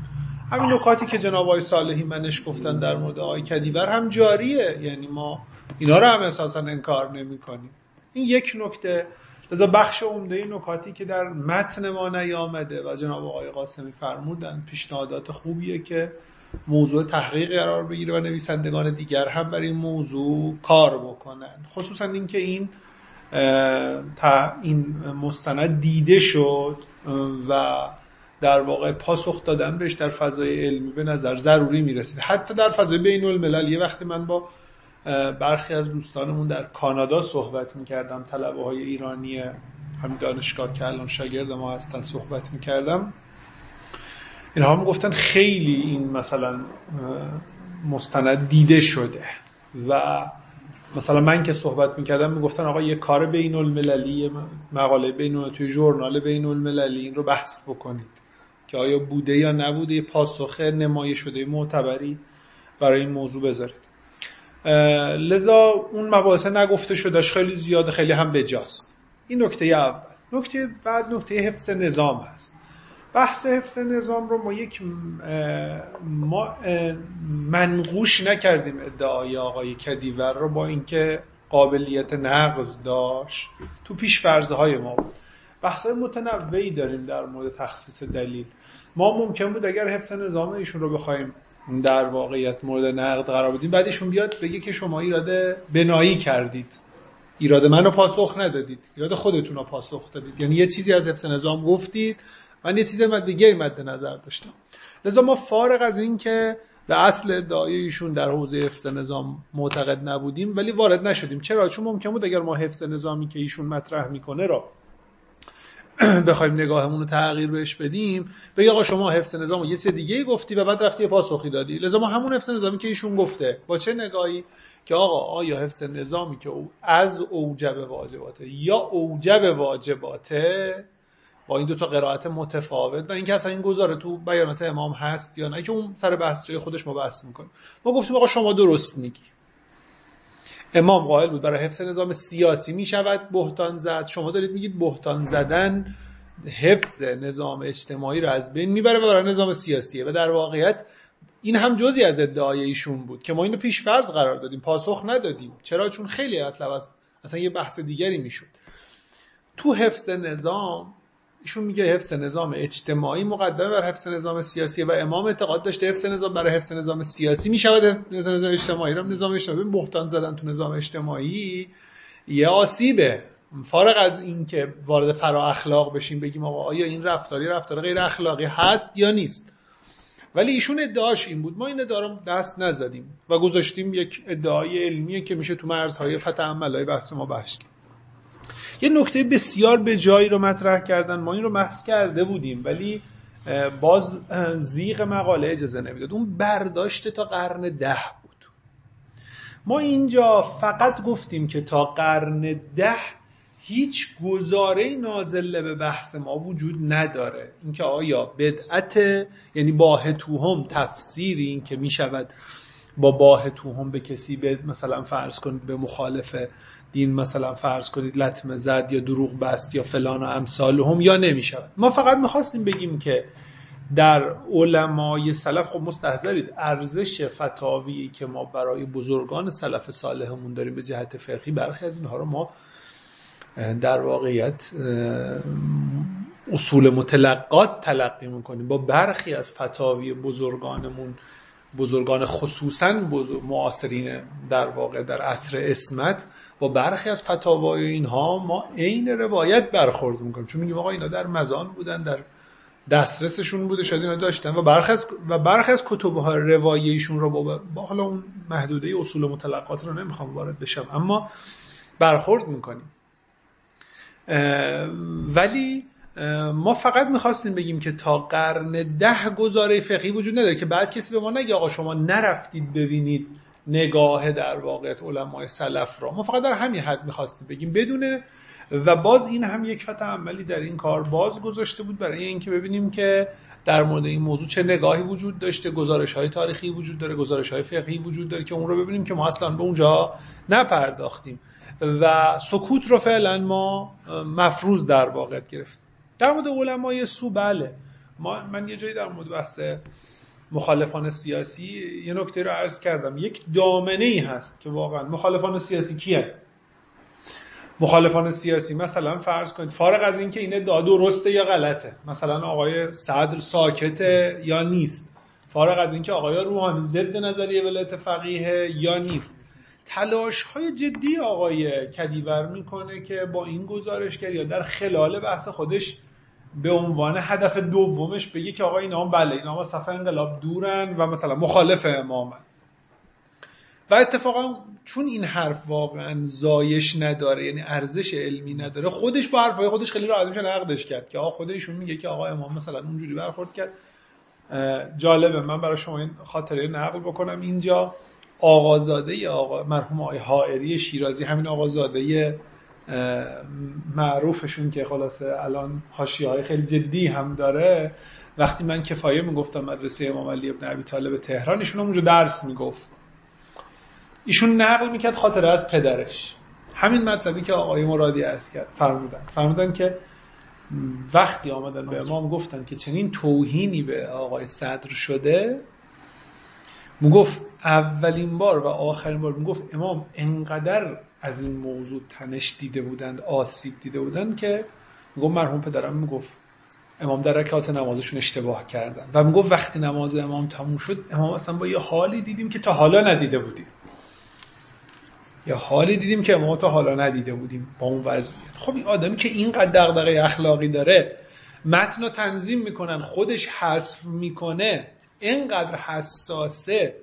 همین نکاتی که جناب آقای صالحی منش گفتن در مورد آقای کدیور هم جاریه یعنی ما اینا رو هم اساسا انکار نمی کنیم این یک نکته. لذا بخش عمده نکاتی که در متن ما نیامده و جناب آقای قاسمی فرمودن پیشنهادات خوبیه که موضوع تحقیق قرار بگیره و نویسندگان دیگر هم بر این موضوع کار بکنن. خصوصا اینکه این این مستند دیده شد و در واقع پاسخ دادن بهش در فضای علمی به نظر ضروری می‌رسید. حتی در فضای بین الملل یه وقتی من با برخی از دوستانمون در کانادا صحبت می‌کردم. طلبه های ایرانی همین دانشگاه که الان شاگرد ما هستن صحبت می‌کردم. اینها گفتن خیلی این مثلا مستند دیده شده. و مثلا من که صحبت می‌کردم می‌گفتن آقا یه کار بین المللی مقاله بین توی ژورنال بین المللی این رو بحث بکنید که آیا بوده یا نبوده پاسخ نمایش شده معتبری برای این موضوع بذارید. لذا اون مباحث نگفته شدهش خیلی زیاده خیلی هم بجاست. این نکته اول. نکته بعد نکته حفظ نظام هست. بحث حفظ نظام رو ما یک ما منقوش نکردیم ادعای آقای کدیور رو با اینکه قابلیت نقض داشت. تو پیش فرضه های ما بود. بحث متنوعی داریم در مورد تخصیص دلیل. ما ممکن بود اگر حفظ نظام ایشون رو بخوایم در واقعیت مورد نقد قرار بدیم بعدشون بیاد بگه که شما ایراد بنایی کردید. ایراد منو پاسخ ندادید. ایراد خودتون رو پاسخ دادید. یعنی یه چیزی از حفظ نظام گفتید من یه چیز دیگه مد نظر داشتم. لذا ما فارغ از این که به اصل ادعای ایشون در حوزه حفظ نظام معتقد نبودیم ولی وارد نشدیم. چرا؟ چون ممکن بود اگر ما حفظ نظامی که ایشون مطرح می‌کنه را بخوایم نگاهمون رو تغییر بهش بدیم بگی آقا شما حفظ نظام و یه چیز دیگه گفتی و بعد رفتی پاسخی دادی. لذا ما همون حفظ نظامی که ایشون گفته. با چه نگاهی؟ که آقا آیا حفظ نظامی که از اوجب واجباته یا اوجب واجباته؟ با این دو تا قرائت متفاوت. و اینکه اصلا این گزاره تو بیانات امام هست یا نه که اون سر بحث جای خودش ما بحث می‌کنیم ما گفتیم آقا شما درست میگی. امام قائل بود برای حفظ نظام سیاسی می‌شود بهتان زد. شما دارید میگید بهتان زدن حفظ نظام اجتماعی رو از بین می‌بره و برای نظام سیاسیه. و در واقعیت این هم جزی از ادعای ایشون بود که ما اینو پیش فرض قرار دادیم پاسخ ندادیم. چرا؟ چون خیلی اطلب از اصلا یه بحث دیگری می‌شد. تو حفظ نظام ایشون میگه حفظ نظام اجتماعی مقدمه بر حفظ نظام سیاسی و امام اعتقاد داشته حفظ نظام برای حفظ نظام سیاسی می‌شود. نظام اجتماعی رو نظام اجتماعی بهتان زدن تو نظام اجتماعی یه آسیبه. فارغ از این که وارد فرا اخلاق بشیم بگیم آقا آیا این رفتاری رفتار غیر اخلاقی هست یا نیست؟ ولی ایشون ادعاش این بود. ما این ادعا دست نزدیم و گذاشتیم یک ادعای علمیه که میشه تو مرزهای فتح عملای بحث ما بحث یه نکته بسیار به جایی رو مطرح کردن. ما این رو بحث کرده بودیم ولی باز زیغ مقاله اجازه نمی‌داد. اون برداشت تا قرن ده بود. ما اینجا فقط گفتیم که تا قرن ده هیچ گزاره نازله به بحث ما وجود نداره. اینکه آیا بدعت یعنی باه توهم تفسیری این که می‌شود با باه توهم به کسی به مثلا فرض کنید به مخالف دین مثلا فرض کنید لطمه زد یا دروغ بست یا فلان و امثال هم یا نمی شود ما فقط می‌خواستیم بگیم که در علمای سلف خب مستحضرید ارزش فتاوی که ما برای بزرگان سلف صالحمون داریم به جهت فرقی برخی از اینها رو ما در واقعیت اصول متلقات تلقی می‌کنیم. با برخی از فتاوی بزرگانمون بزرگان خصوصا معاصرین در واقع در عصر اسمت با برخی از فتاوای اینها ما عین روایت برخورد می‌کنیم. چون میگیم آقا اینا در مظان بودن در دسترسشون بوده شاید اینا داشتن و برخی از و برخی از کتب ها رواییشون رو با, با حالا اون محدوده اصول و مطلقات رو نمی‌خوام وارد بشم اما برخورد می‌کنیم. ولی ما فقط می‌خواستیم بگیم که تا قرن ده گزاره فقهی وجود نداره که بعد کسی به ما نگه آقا شما نرفتید ببینید نگاه در واقع علمای سلف را. ما فقط در همین حد می‌خواستیم بگیم. بدون و باز این هم یک فتح عملی در این کار باز گذاشته بود برای اینکه ببینیم که در مورد این موضوع چه نگاهی وجود داشته گزارش های تاریخی وجود داره گزارش های فقهی وجود داره که اون رو ببینیم که ما اصلا به اونجا نپرداختیم. و سکوت رو فعلا ما مفروض در واقع گرفتیم. در مورد علمای سو بله. ما من یه جایی در مورد بحث مخالفان سیاسی یه نکته رو عرض کردم. یک دامنه ای هست که واقعا مخالفان سیاسی کیه مخالفان سیاسی. مثلا فرض کنید فارغ از اینکه این ادعا درسته یا غلطه. مثلا آقای صدر ساکته یا نیست. فارغ از اینکه آقای روحانی ضد نظریه ولایت فقیه یا نیست. تلاش های جدی آقای کدیور می‌کنه که با این گزارشگر یا در خلال بحث خودش به عنوان هدف دومش بگه که آقا اینا هم بله اینا هم صفحه انقلاب دورن و مثلا مخالف امامن و اتفاقا چون این حرف واقعا زایش نداره یعنی ارزش علمی نداره خودش با حرفای خودش خیلی راحت میشه نقدش کرد که آقا خودشون میگه که آقا امام مثلا اونجوری برخورد کرد. جالبه من برای شما این خاطره نقل بکنم. اینجا آقازاده آقا مرحوم آقای حائری شیرازی همین آقازاده معروفشون که خلاصه الان حاشیه های خیلی جدی هم داره. وقتی من کفایه می‌گفتم مدرسه امام علی ابن ابی طالب تهران ایشون اونجا درس می‌گفت. ایشون نقل می‌کرد خاطره از پدرش. همین مطلبی که آقای مرادی عرض کرد. فرمودن. فرمودن که وقتی آمدن به امام گفتن که چنین توهینی به آقای صدر شده. می‌گفت اولین بار و آخرین بار می‌گفت امام انقدر از این موضوع تنش دیده بودند آسیب دیده بودند که می‌گفت مرحوم پدرم می‌گفت امام در رکعات نمازشون اشتباه کردن. و می‌گفت وقتی نماز امام تموم شد امام اصلا با یه حالی دیدیم که تا حالا ندیده بودیم. یا حالی دیدیم که ما تا حالا ندیده بودیم با اون وضعیت. خب این آدمی که اینقدر دغدغه اخلاقی داره متن رو تنظیم می‌کنن خودش حذف می‌کنه اینقدر حساسه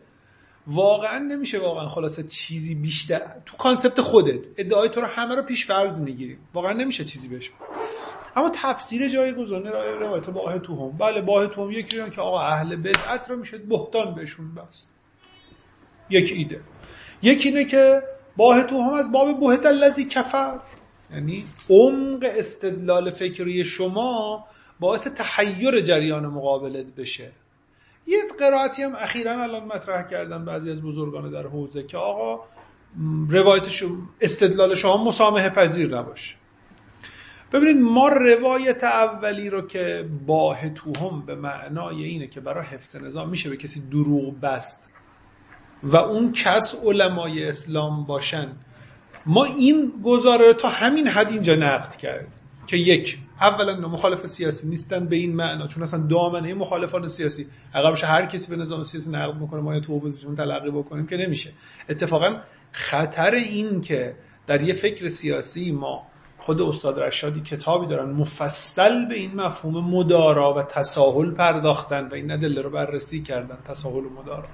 واقعا نمیشه واقعا خلاصه چیزی بیشتر. تو کانسپت خودت ادعای تو رو همه رو پیش فرض می‌گیریم. واقعا نمیشه چیزی بهش اما تفسیر جای گذارنه روایت باه توهم. بله باه توهم یکی که آقا اهل بدعت رو میشه بهتان بهشون بست. یک ایده. یکی اینه که باه توهم از باب بهت الذی کفر. یعنی عمق استدلال فکری شما باعث تحیر جریان مقابلت بشه. یه قرائتی هم اخیرا الان مطرح کردن بعضی از بزرگان در حوزه که آقا روایت استدلال شما مسامحه پذیر نباشه. ببینید ما روایت اولی رو که باه توهم به معنای اینه که برای حفظ نظام میشه به کسی دروغ بست و اون کس علمای اسلام باشن. ما این گزاره تا همین حد اینجا نقد کرد که یک اولا مخالف سیاسی نیستن به این معنا چون اصلا دامنه مخالفان سیاسی اگر هر کسی به نظام سیاسی نقد بکنه ما تو اپوزیسیون تلقی بکنیم که نمیشه. اتفاقا خطر این که در یه فکر سیاسی ما خود استاد رشادی کتابی دارن مفصل به این مفهوم مدارا و تساهل پرداختن و این ادله رو بررسی کردن تساهل و مدارا.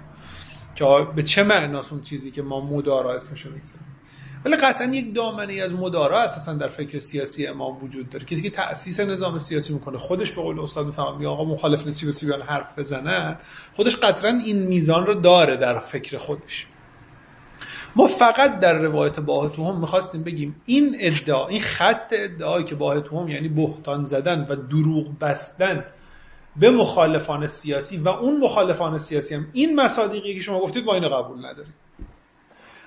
که به چه معناست اون چیزی که ما مدارا اسمشو می‌گذاریم؟ ولی قطعا یک دامنه از مدارا اساسا در فکر سیاسی امام وجود داره. کسی که تأسیس نظام سیاسی می‌کنه خودش به قول استاد می‌فهمه آقا مخالف سیاسی بیان حرف بزنن. خودش قطعا این میزان رو داره در فکر خودش. ما فقط در روایت باهتوهم می‌خواستیم بگیم این ادعا این خط ادعایی که باهتوهم یعنی بهتان زدن و دروغ بستن به مخالفان سیاسی و اون مخالفان سیاسی هم این مصادیقی که شما گفتید با اینو قبول نداریم.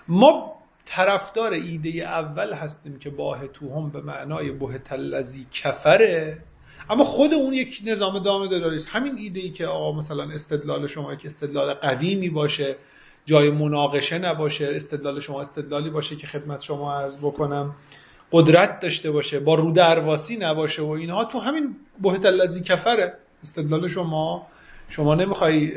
ما طرفدار ایده اول هستیم که باه توهم به معنای بهت الذی کفره. اما خود اون یک نظام دامه داری است. همین ایده ای که آقا مثلا استدلال شما که استدلال قویمی باشه جای مناقشه نباشه استدلال شما استدلالی باشه که خدمت شما عرض بکنم قدرت داشته باشه با رو درواسی نباشه و اینها تو همین بهت الذی کفره. استدلال شما شما نمی‌خوای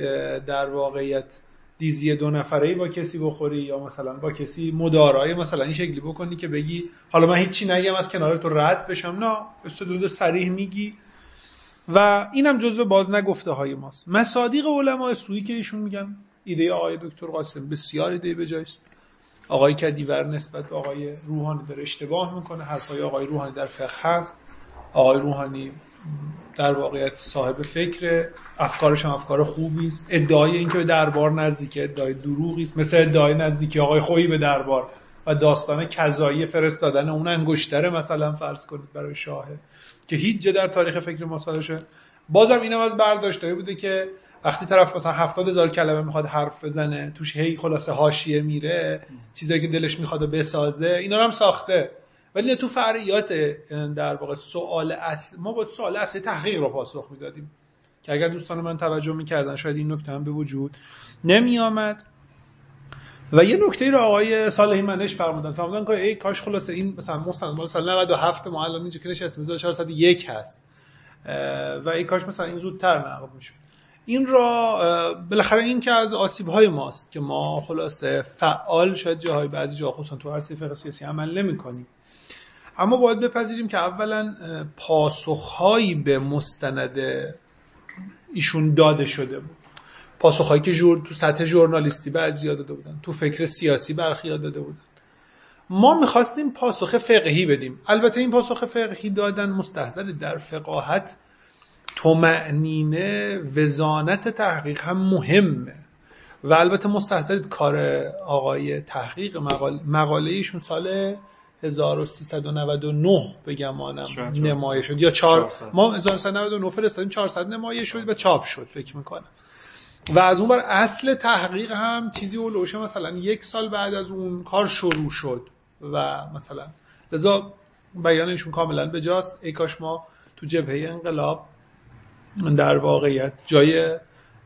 در واقعیت دیزی دو نفره با کسی بخوری یا مثلا با کسی مدارای مثلا این شکلی بکنی که بگی حالا من هیچی نگم از کنار تو رد بشم. نه استدلال سریح میگی. و اینم جزو باز نگفته های ماست. مصادیق علماء سویی که ایشون میگن. ایده آقای دکتر قاسم بسیار ایده بجایست آقای کدیور نسبت به آقای روحانی داره اشتباه می‌کنه. حرفای آقای روحانی در فقه هست. آقای روحانی در واقعیت صاحب فکر افکارش هم افکار خوبی است. ادعای اینکه به دربار نزدیکه ادعای دروغی است. مثل ادعای نزدیکی آقای خویی به دربار و داستان کذایی فرستادن اون انگشتره مثلا فرض کنید برای شاهد که هیچ جا در تاریخ فکر مصالحه بازم اینم از برداشتایی بوده که وقتی طرف مثلا هفتاد هزار کلمه می‌خواد حرف بزنه توش هی خلاصه حاشیه میره چیزایی که دلش می‌خواد بسازه اینا هم ساخته. ولی تو فرعیات در واقع سوال اصل ما با سوال اصل تحقیق رو پاسخ می‌دادیم که اگر دوستان من توجه می‌کردن شاید این نکته هم به وجود نمی آمد و یه نکته رو آقای صالحی منش فرمودن. فرمودن که ای کاش خلاصه این مثلا مستند مال سال 97 ما الان اینجا که نشستیم 1401 هست. و ای کاش مثلا این زودتر نقد می‌شد. این را بالاخره این که از آسیب های ماست که ما خلاصه فعال شاید جاهای بعضی جا خصوصا تو عرصه فقه سیاسی عمل نمی کنیم اما باید بپذیریم که اولا پاسخهایی به مستند ایشون داده شده بود. پاسخهایی که جور تو سطح ژورنالیستی بعضی داده بودن تو فکر سیاسی برخی داده بودن. ما می‌خواستیم پاسخ فقهی بدیم. البته این پاسخ فقهی دادن مستحضر در فقاهت تومعنینه وزانت تحقیق هم مهمه. و البته مستحضرید کار آقای تحقیق مقاله, مقاله ایشون سال 1399 بگمانم نمایه شد. یا چار ما 1399 فرستادیم 400 نمایه شد و چاپ شد فکر می‌کنم. و از اون بر اصل تحقیق هم چیزی اولوشه مثلا یک سال بعد از اون کار شروع شد و مثلا لذا بیانشون کاملا به جاست ای کاش ما تو جبهه انقلاب در واقعیت جای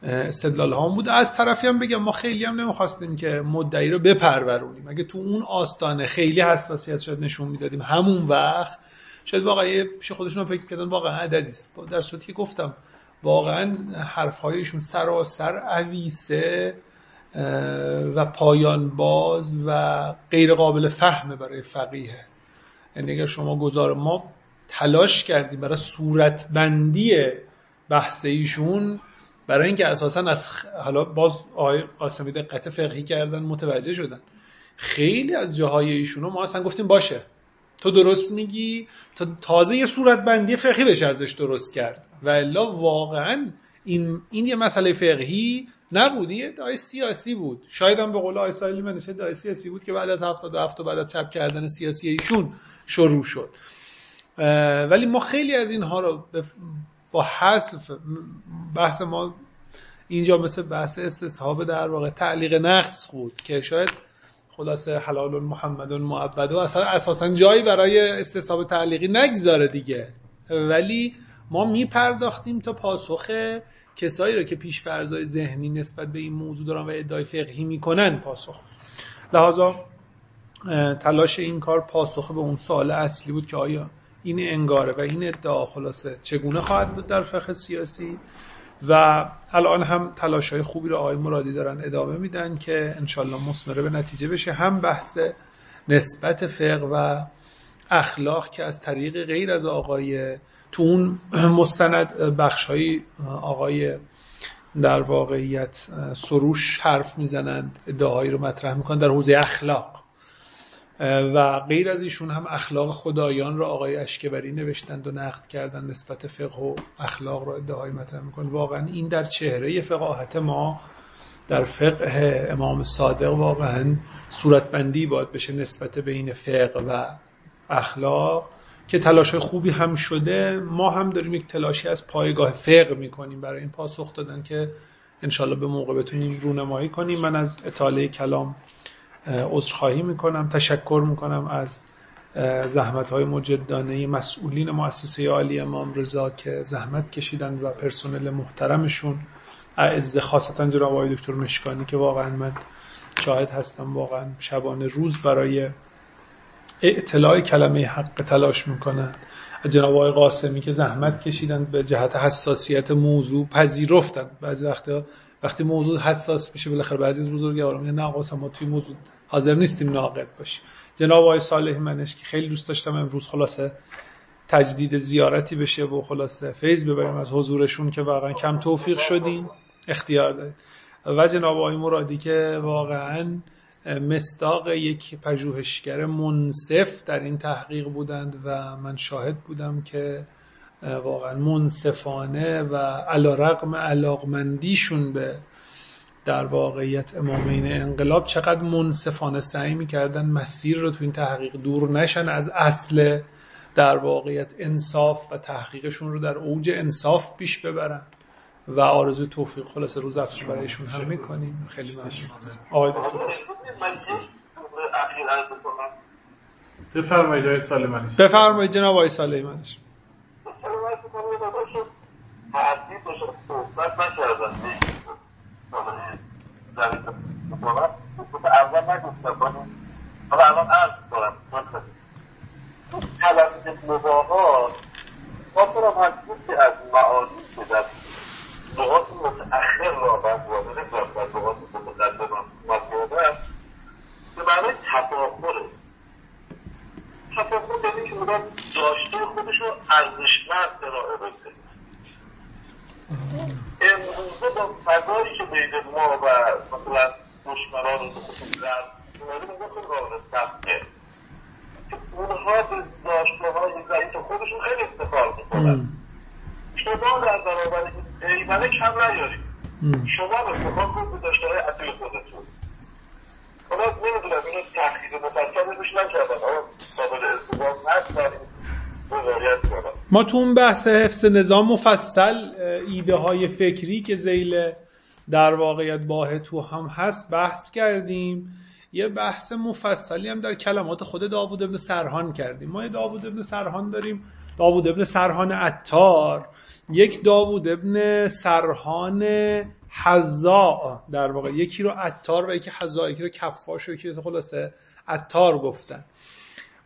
استدلال ها بود. از طرفی هم بگم ما خیلی هم نمی‌خواستیم که مدعی رو بپرورونیم. اگه تو اون آستانه خیلی حساسیت شد نشون می‌دادیم همون وقت شاید واقعا پیش خودشون فکر کردن واقعا عددی است. در صورتی که گفتم واقعا حرفهایشون سراسر عویسه و پایان باز و غیر قابل فهمه برای فقیه. یعنی اگر شما گذار ما تلاش کردیم برای صورتبندی بحث ایشون برای اینکه اساسا از حالا باز آقای قاسمی دقت فقهی کردن متوجه شدن. خیلی از جاهای ایشون ما اصلا گفتیم باشه. تو درست میگی؟ تا تازه یه صورت بندی فقهی بشه ازش درست کرد. و الا واقعا این این یه مسئله فقهی نبود. یه دای سیاسی بود. شاید هم به قول آقای سایلی منشه دای سیاسی بود که بعد از 77 و بعد از چپ کردن سیاسی ایشون شروع شد. ولی ما خیلی از اینها رو با حذف بحث ما اینجا مثل بحث استصحاب در واقع تعلیق نقص بود که شاید خلاصه حلال محمد معبد و اساسا جایی برای استصحاب تعلیقی نگذاره دیگه. ولی ما میپرداختیم تا پاسخ کسایی رو که پیش فرضای ذهنی نسبت به این موضوع دارن و ادعای فقهی می‌کنن پاسخ. لحاظا تلاش این کار پاسخ به اون سوال اصلی بود که آیا این انگاره و این ادعا خلاصه. چگونه خواهد بود در فقه سیاسی؟ و الان هم تلاش های خوبی رو آقای مرادی دارن ادامه میدن که انشالله مسمره به نتیجه بشه. هم بحث نسبت فقه و اخلاق که از طریق غیر از آقای تو اون مستند بخش های آقای در واقعیت سروش حرف می‌زنند ادعاهایی رو مطرح می‌کنن در حوزه اخلاق. و غیر از ایشون هم اخلاق خدایان را آقای اشکبری نوشتند و نقد کردن نسبت فقه و اخلاق را ادعای مطرح میکن واقعا این در چهره فقاهت ما در فقه امام صادق واقعا صورتبندی باید بشه نسبت بین فقه و اخلاق که تلاش خوبی هم شده. ما هم داریم یک تلاشی از پایگاه فقه می‌کنیم. برای این پاسخ دادن که انشالله به موقع بتونیم رونمایی کنیم. من از اطاله کلام عذرخواهی می‌کنم تشکر می‌کنم از زحمت های مجدانه مسئولین مؤسسه عالی امام رضا که زحمت کشیدن و پرسنل محترمشون. اعز خاصتا جناب آقای دکتر مشکانی که واقعا من شاهد هستم واقعا شبانه روز برای اطلاع کلمه حق تلاش می‌کنن جناب آقای قاسمی که زحمت کشیدن به جهت حساسیت موضوع پذیرفتن. بعضی وقتا وقتی موضوع حساس میشه بالاخره بعضی از بزرگواران نه قاسم ما توی موضوع حاضر نیستیم ناقد باشیم. جناب آقای صالح منش که خیلی دوست داشتم امروز خلاصه تجدید زیارتی بشه و خلاصه فیض ببریم از حضورشون که واقعا کم توفیق شدیم. اختیار دارید. و جناب آقای مرادی که واقعا مستاق یک پژوهشگر منصف در این تحقیق بودند و من شاهد بودم که واقعا منصفانه و علا رقم علاقمندیشون به در واقعیت امامین انقلاب چقدر منصفانه سعی می‌کردن مسیر رو تو این تحقیق دور نشن از اصل در واقعیت انصاف و تحقیقشون رو در اوج انصاف پیش ببرن. و آرزو توفیق. خلاص روز افسر برایشون هم می‌کنیم. خیلی ممنون. آقای دکتر بفرمایید آقای سالمانی آقای سالمانیش اول نگفتم حالا الان عرض کنم کلمه مباهات خاطرم هست از معانی که در متأخر را بر وارد کرد در لغات متقدم مطلوبه به معنای تفاخره تفاخر یعنی داشته خودش رو ارزشمند ارائه بده امروزه با فضایی که بین ما و مثلا دشمنان خصوص غرب اومده میگه خیلی قابل سخته که اونها به داشته های ضعیف خودشون خیلی افتخار می‌کنن شما در برابر نیارید شما به کنید به داشته های اصیل خودتون. حالا نمی‌دونم اینو تحقیق مفصلش نکردم اما قابل استفاده هست ما تو اون بحث حفظ نظام مفصل ایده های فکری که زیل در واقعیت باه تو هم هست بحث کردیم. یه بحث مفصلی هم در کلمات خود داوود ابن سرحان کردیم. ما یه داوود ابن سرحان داریم. داوود ابن سرحان عطار. یک داوود ابن سرحان حزا در واقع. یکی رو عطار و یکی حزا یکی رو کفاش و یکی خلاصه عطار گفتن.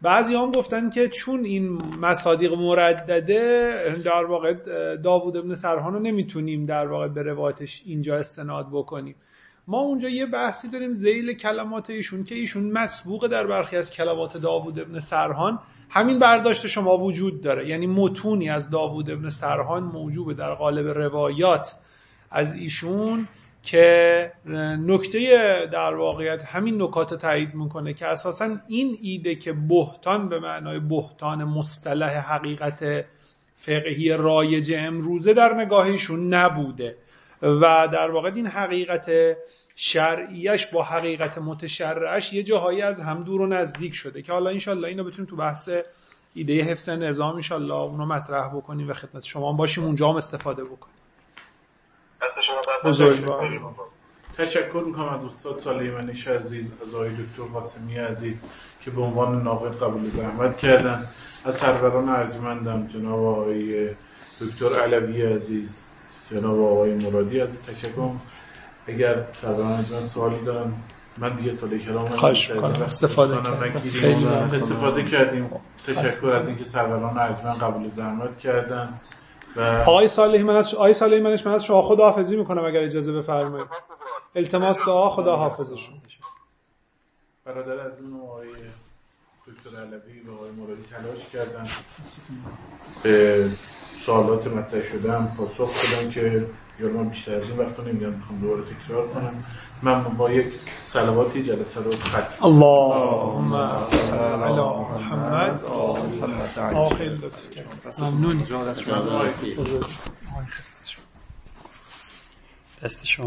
بعضی هم گفتن که چون این مصادیق مردده در واقع داوود ابن سرحان رو نمی‌تونیم در واقع به روایتش اینجا استناد بکنیم. ما اونجا یه بحثی داریم زیل کلمات ایشون که ایشون مسبوق در برخی از کلمات داوود ابن سرحان همین برداشت شما وجود داره. یعنی متونی از داوود ابن سرحان موجود در قالب روایات از ایشون که نکته در واقعیت همین نکات تایید می‌کنه که اساسا این ایده که بهتان به معنای بهتان مصطلح حقیقت فقهی رایج امروزه در نگاهشون نبوده. و در واقع این حقیقت شرعیش با حقیقت متشرعش یه جاهایی از هم دور و نزدیک شده که حالا انشالله اینو بتونیم تو بحث ایده حفظ نظام انشالله اونو مطرح بکنیم و خدمت شما باشیم اونجا هم استفاده بکنیم. بزرگوار تشکر می‌کنم از استاد سلیمانیش عزیز از آقای دکتر قاسمی عزیز که به عنوان ناقد قبول زحمت کردن. از سروران ارجمندم جناب آقای دکتر علوی عزیز. جناب آقای مرادی عزیز تشکر. اگر سروران ارجمند سوالی دارن من دیگه تا کلام خواهش می‌کنم. استفاده کردیم. استفاده کردیم. تشکر از اینکه سروران ارجمند قبول زحمت کردن. و آقای صالحی من از آقای صالحی منش من از شما خداحافظی می‌کنم اگر اجازه بفرمایید. التماس دعا خدا حافظشون برادر از اون آقای دکتر علوی و آقای مرادی تلاش کردن. به سوالات مطرح شدن پاسخ بدن که یا من بیشتر از این وقت نمیگم می‌خوام دوباره تکرار کنم. من با یک صلواتی جلسه رو ختم اللهم صل علی محمد. آخر لطف ممنون. دست شما.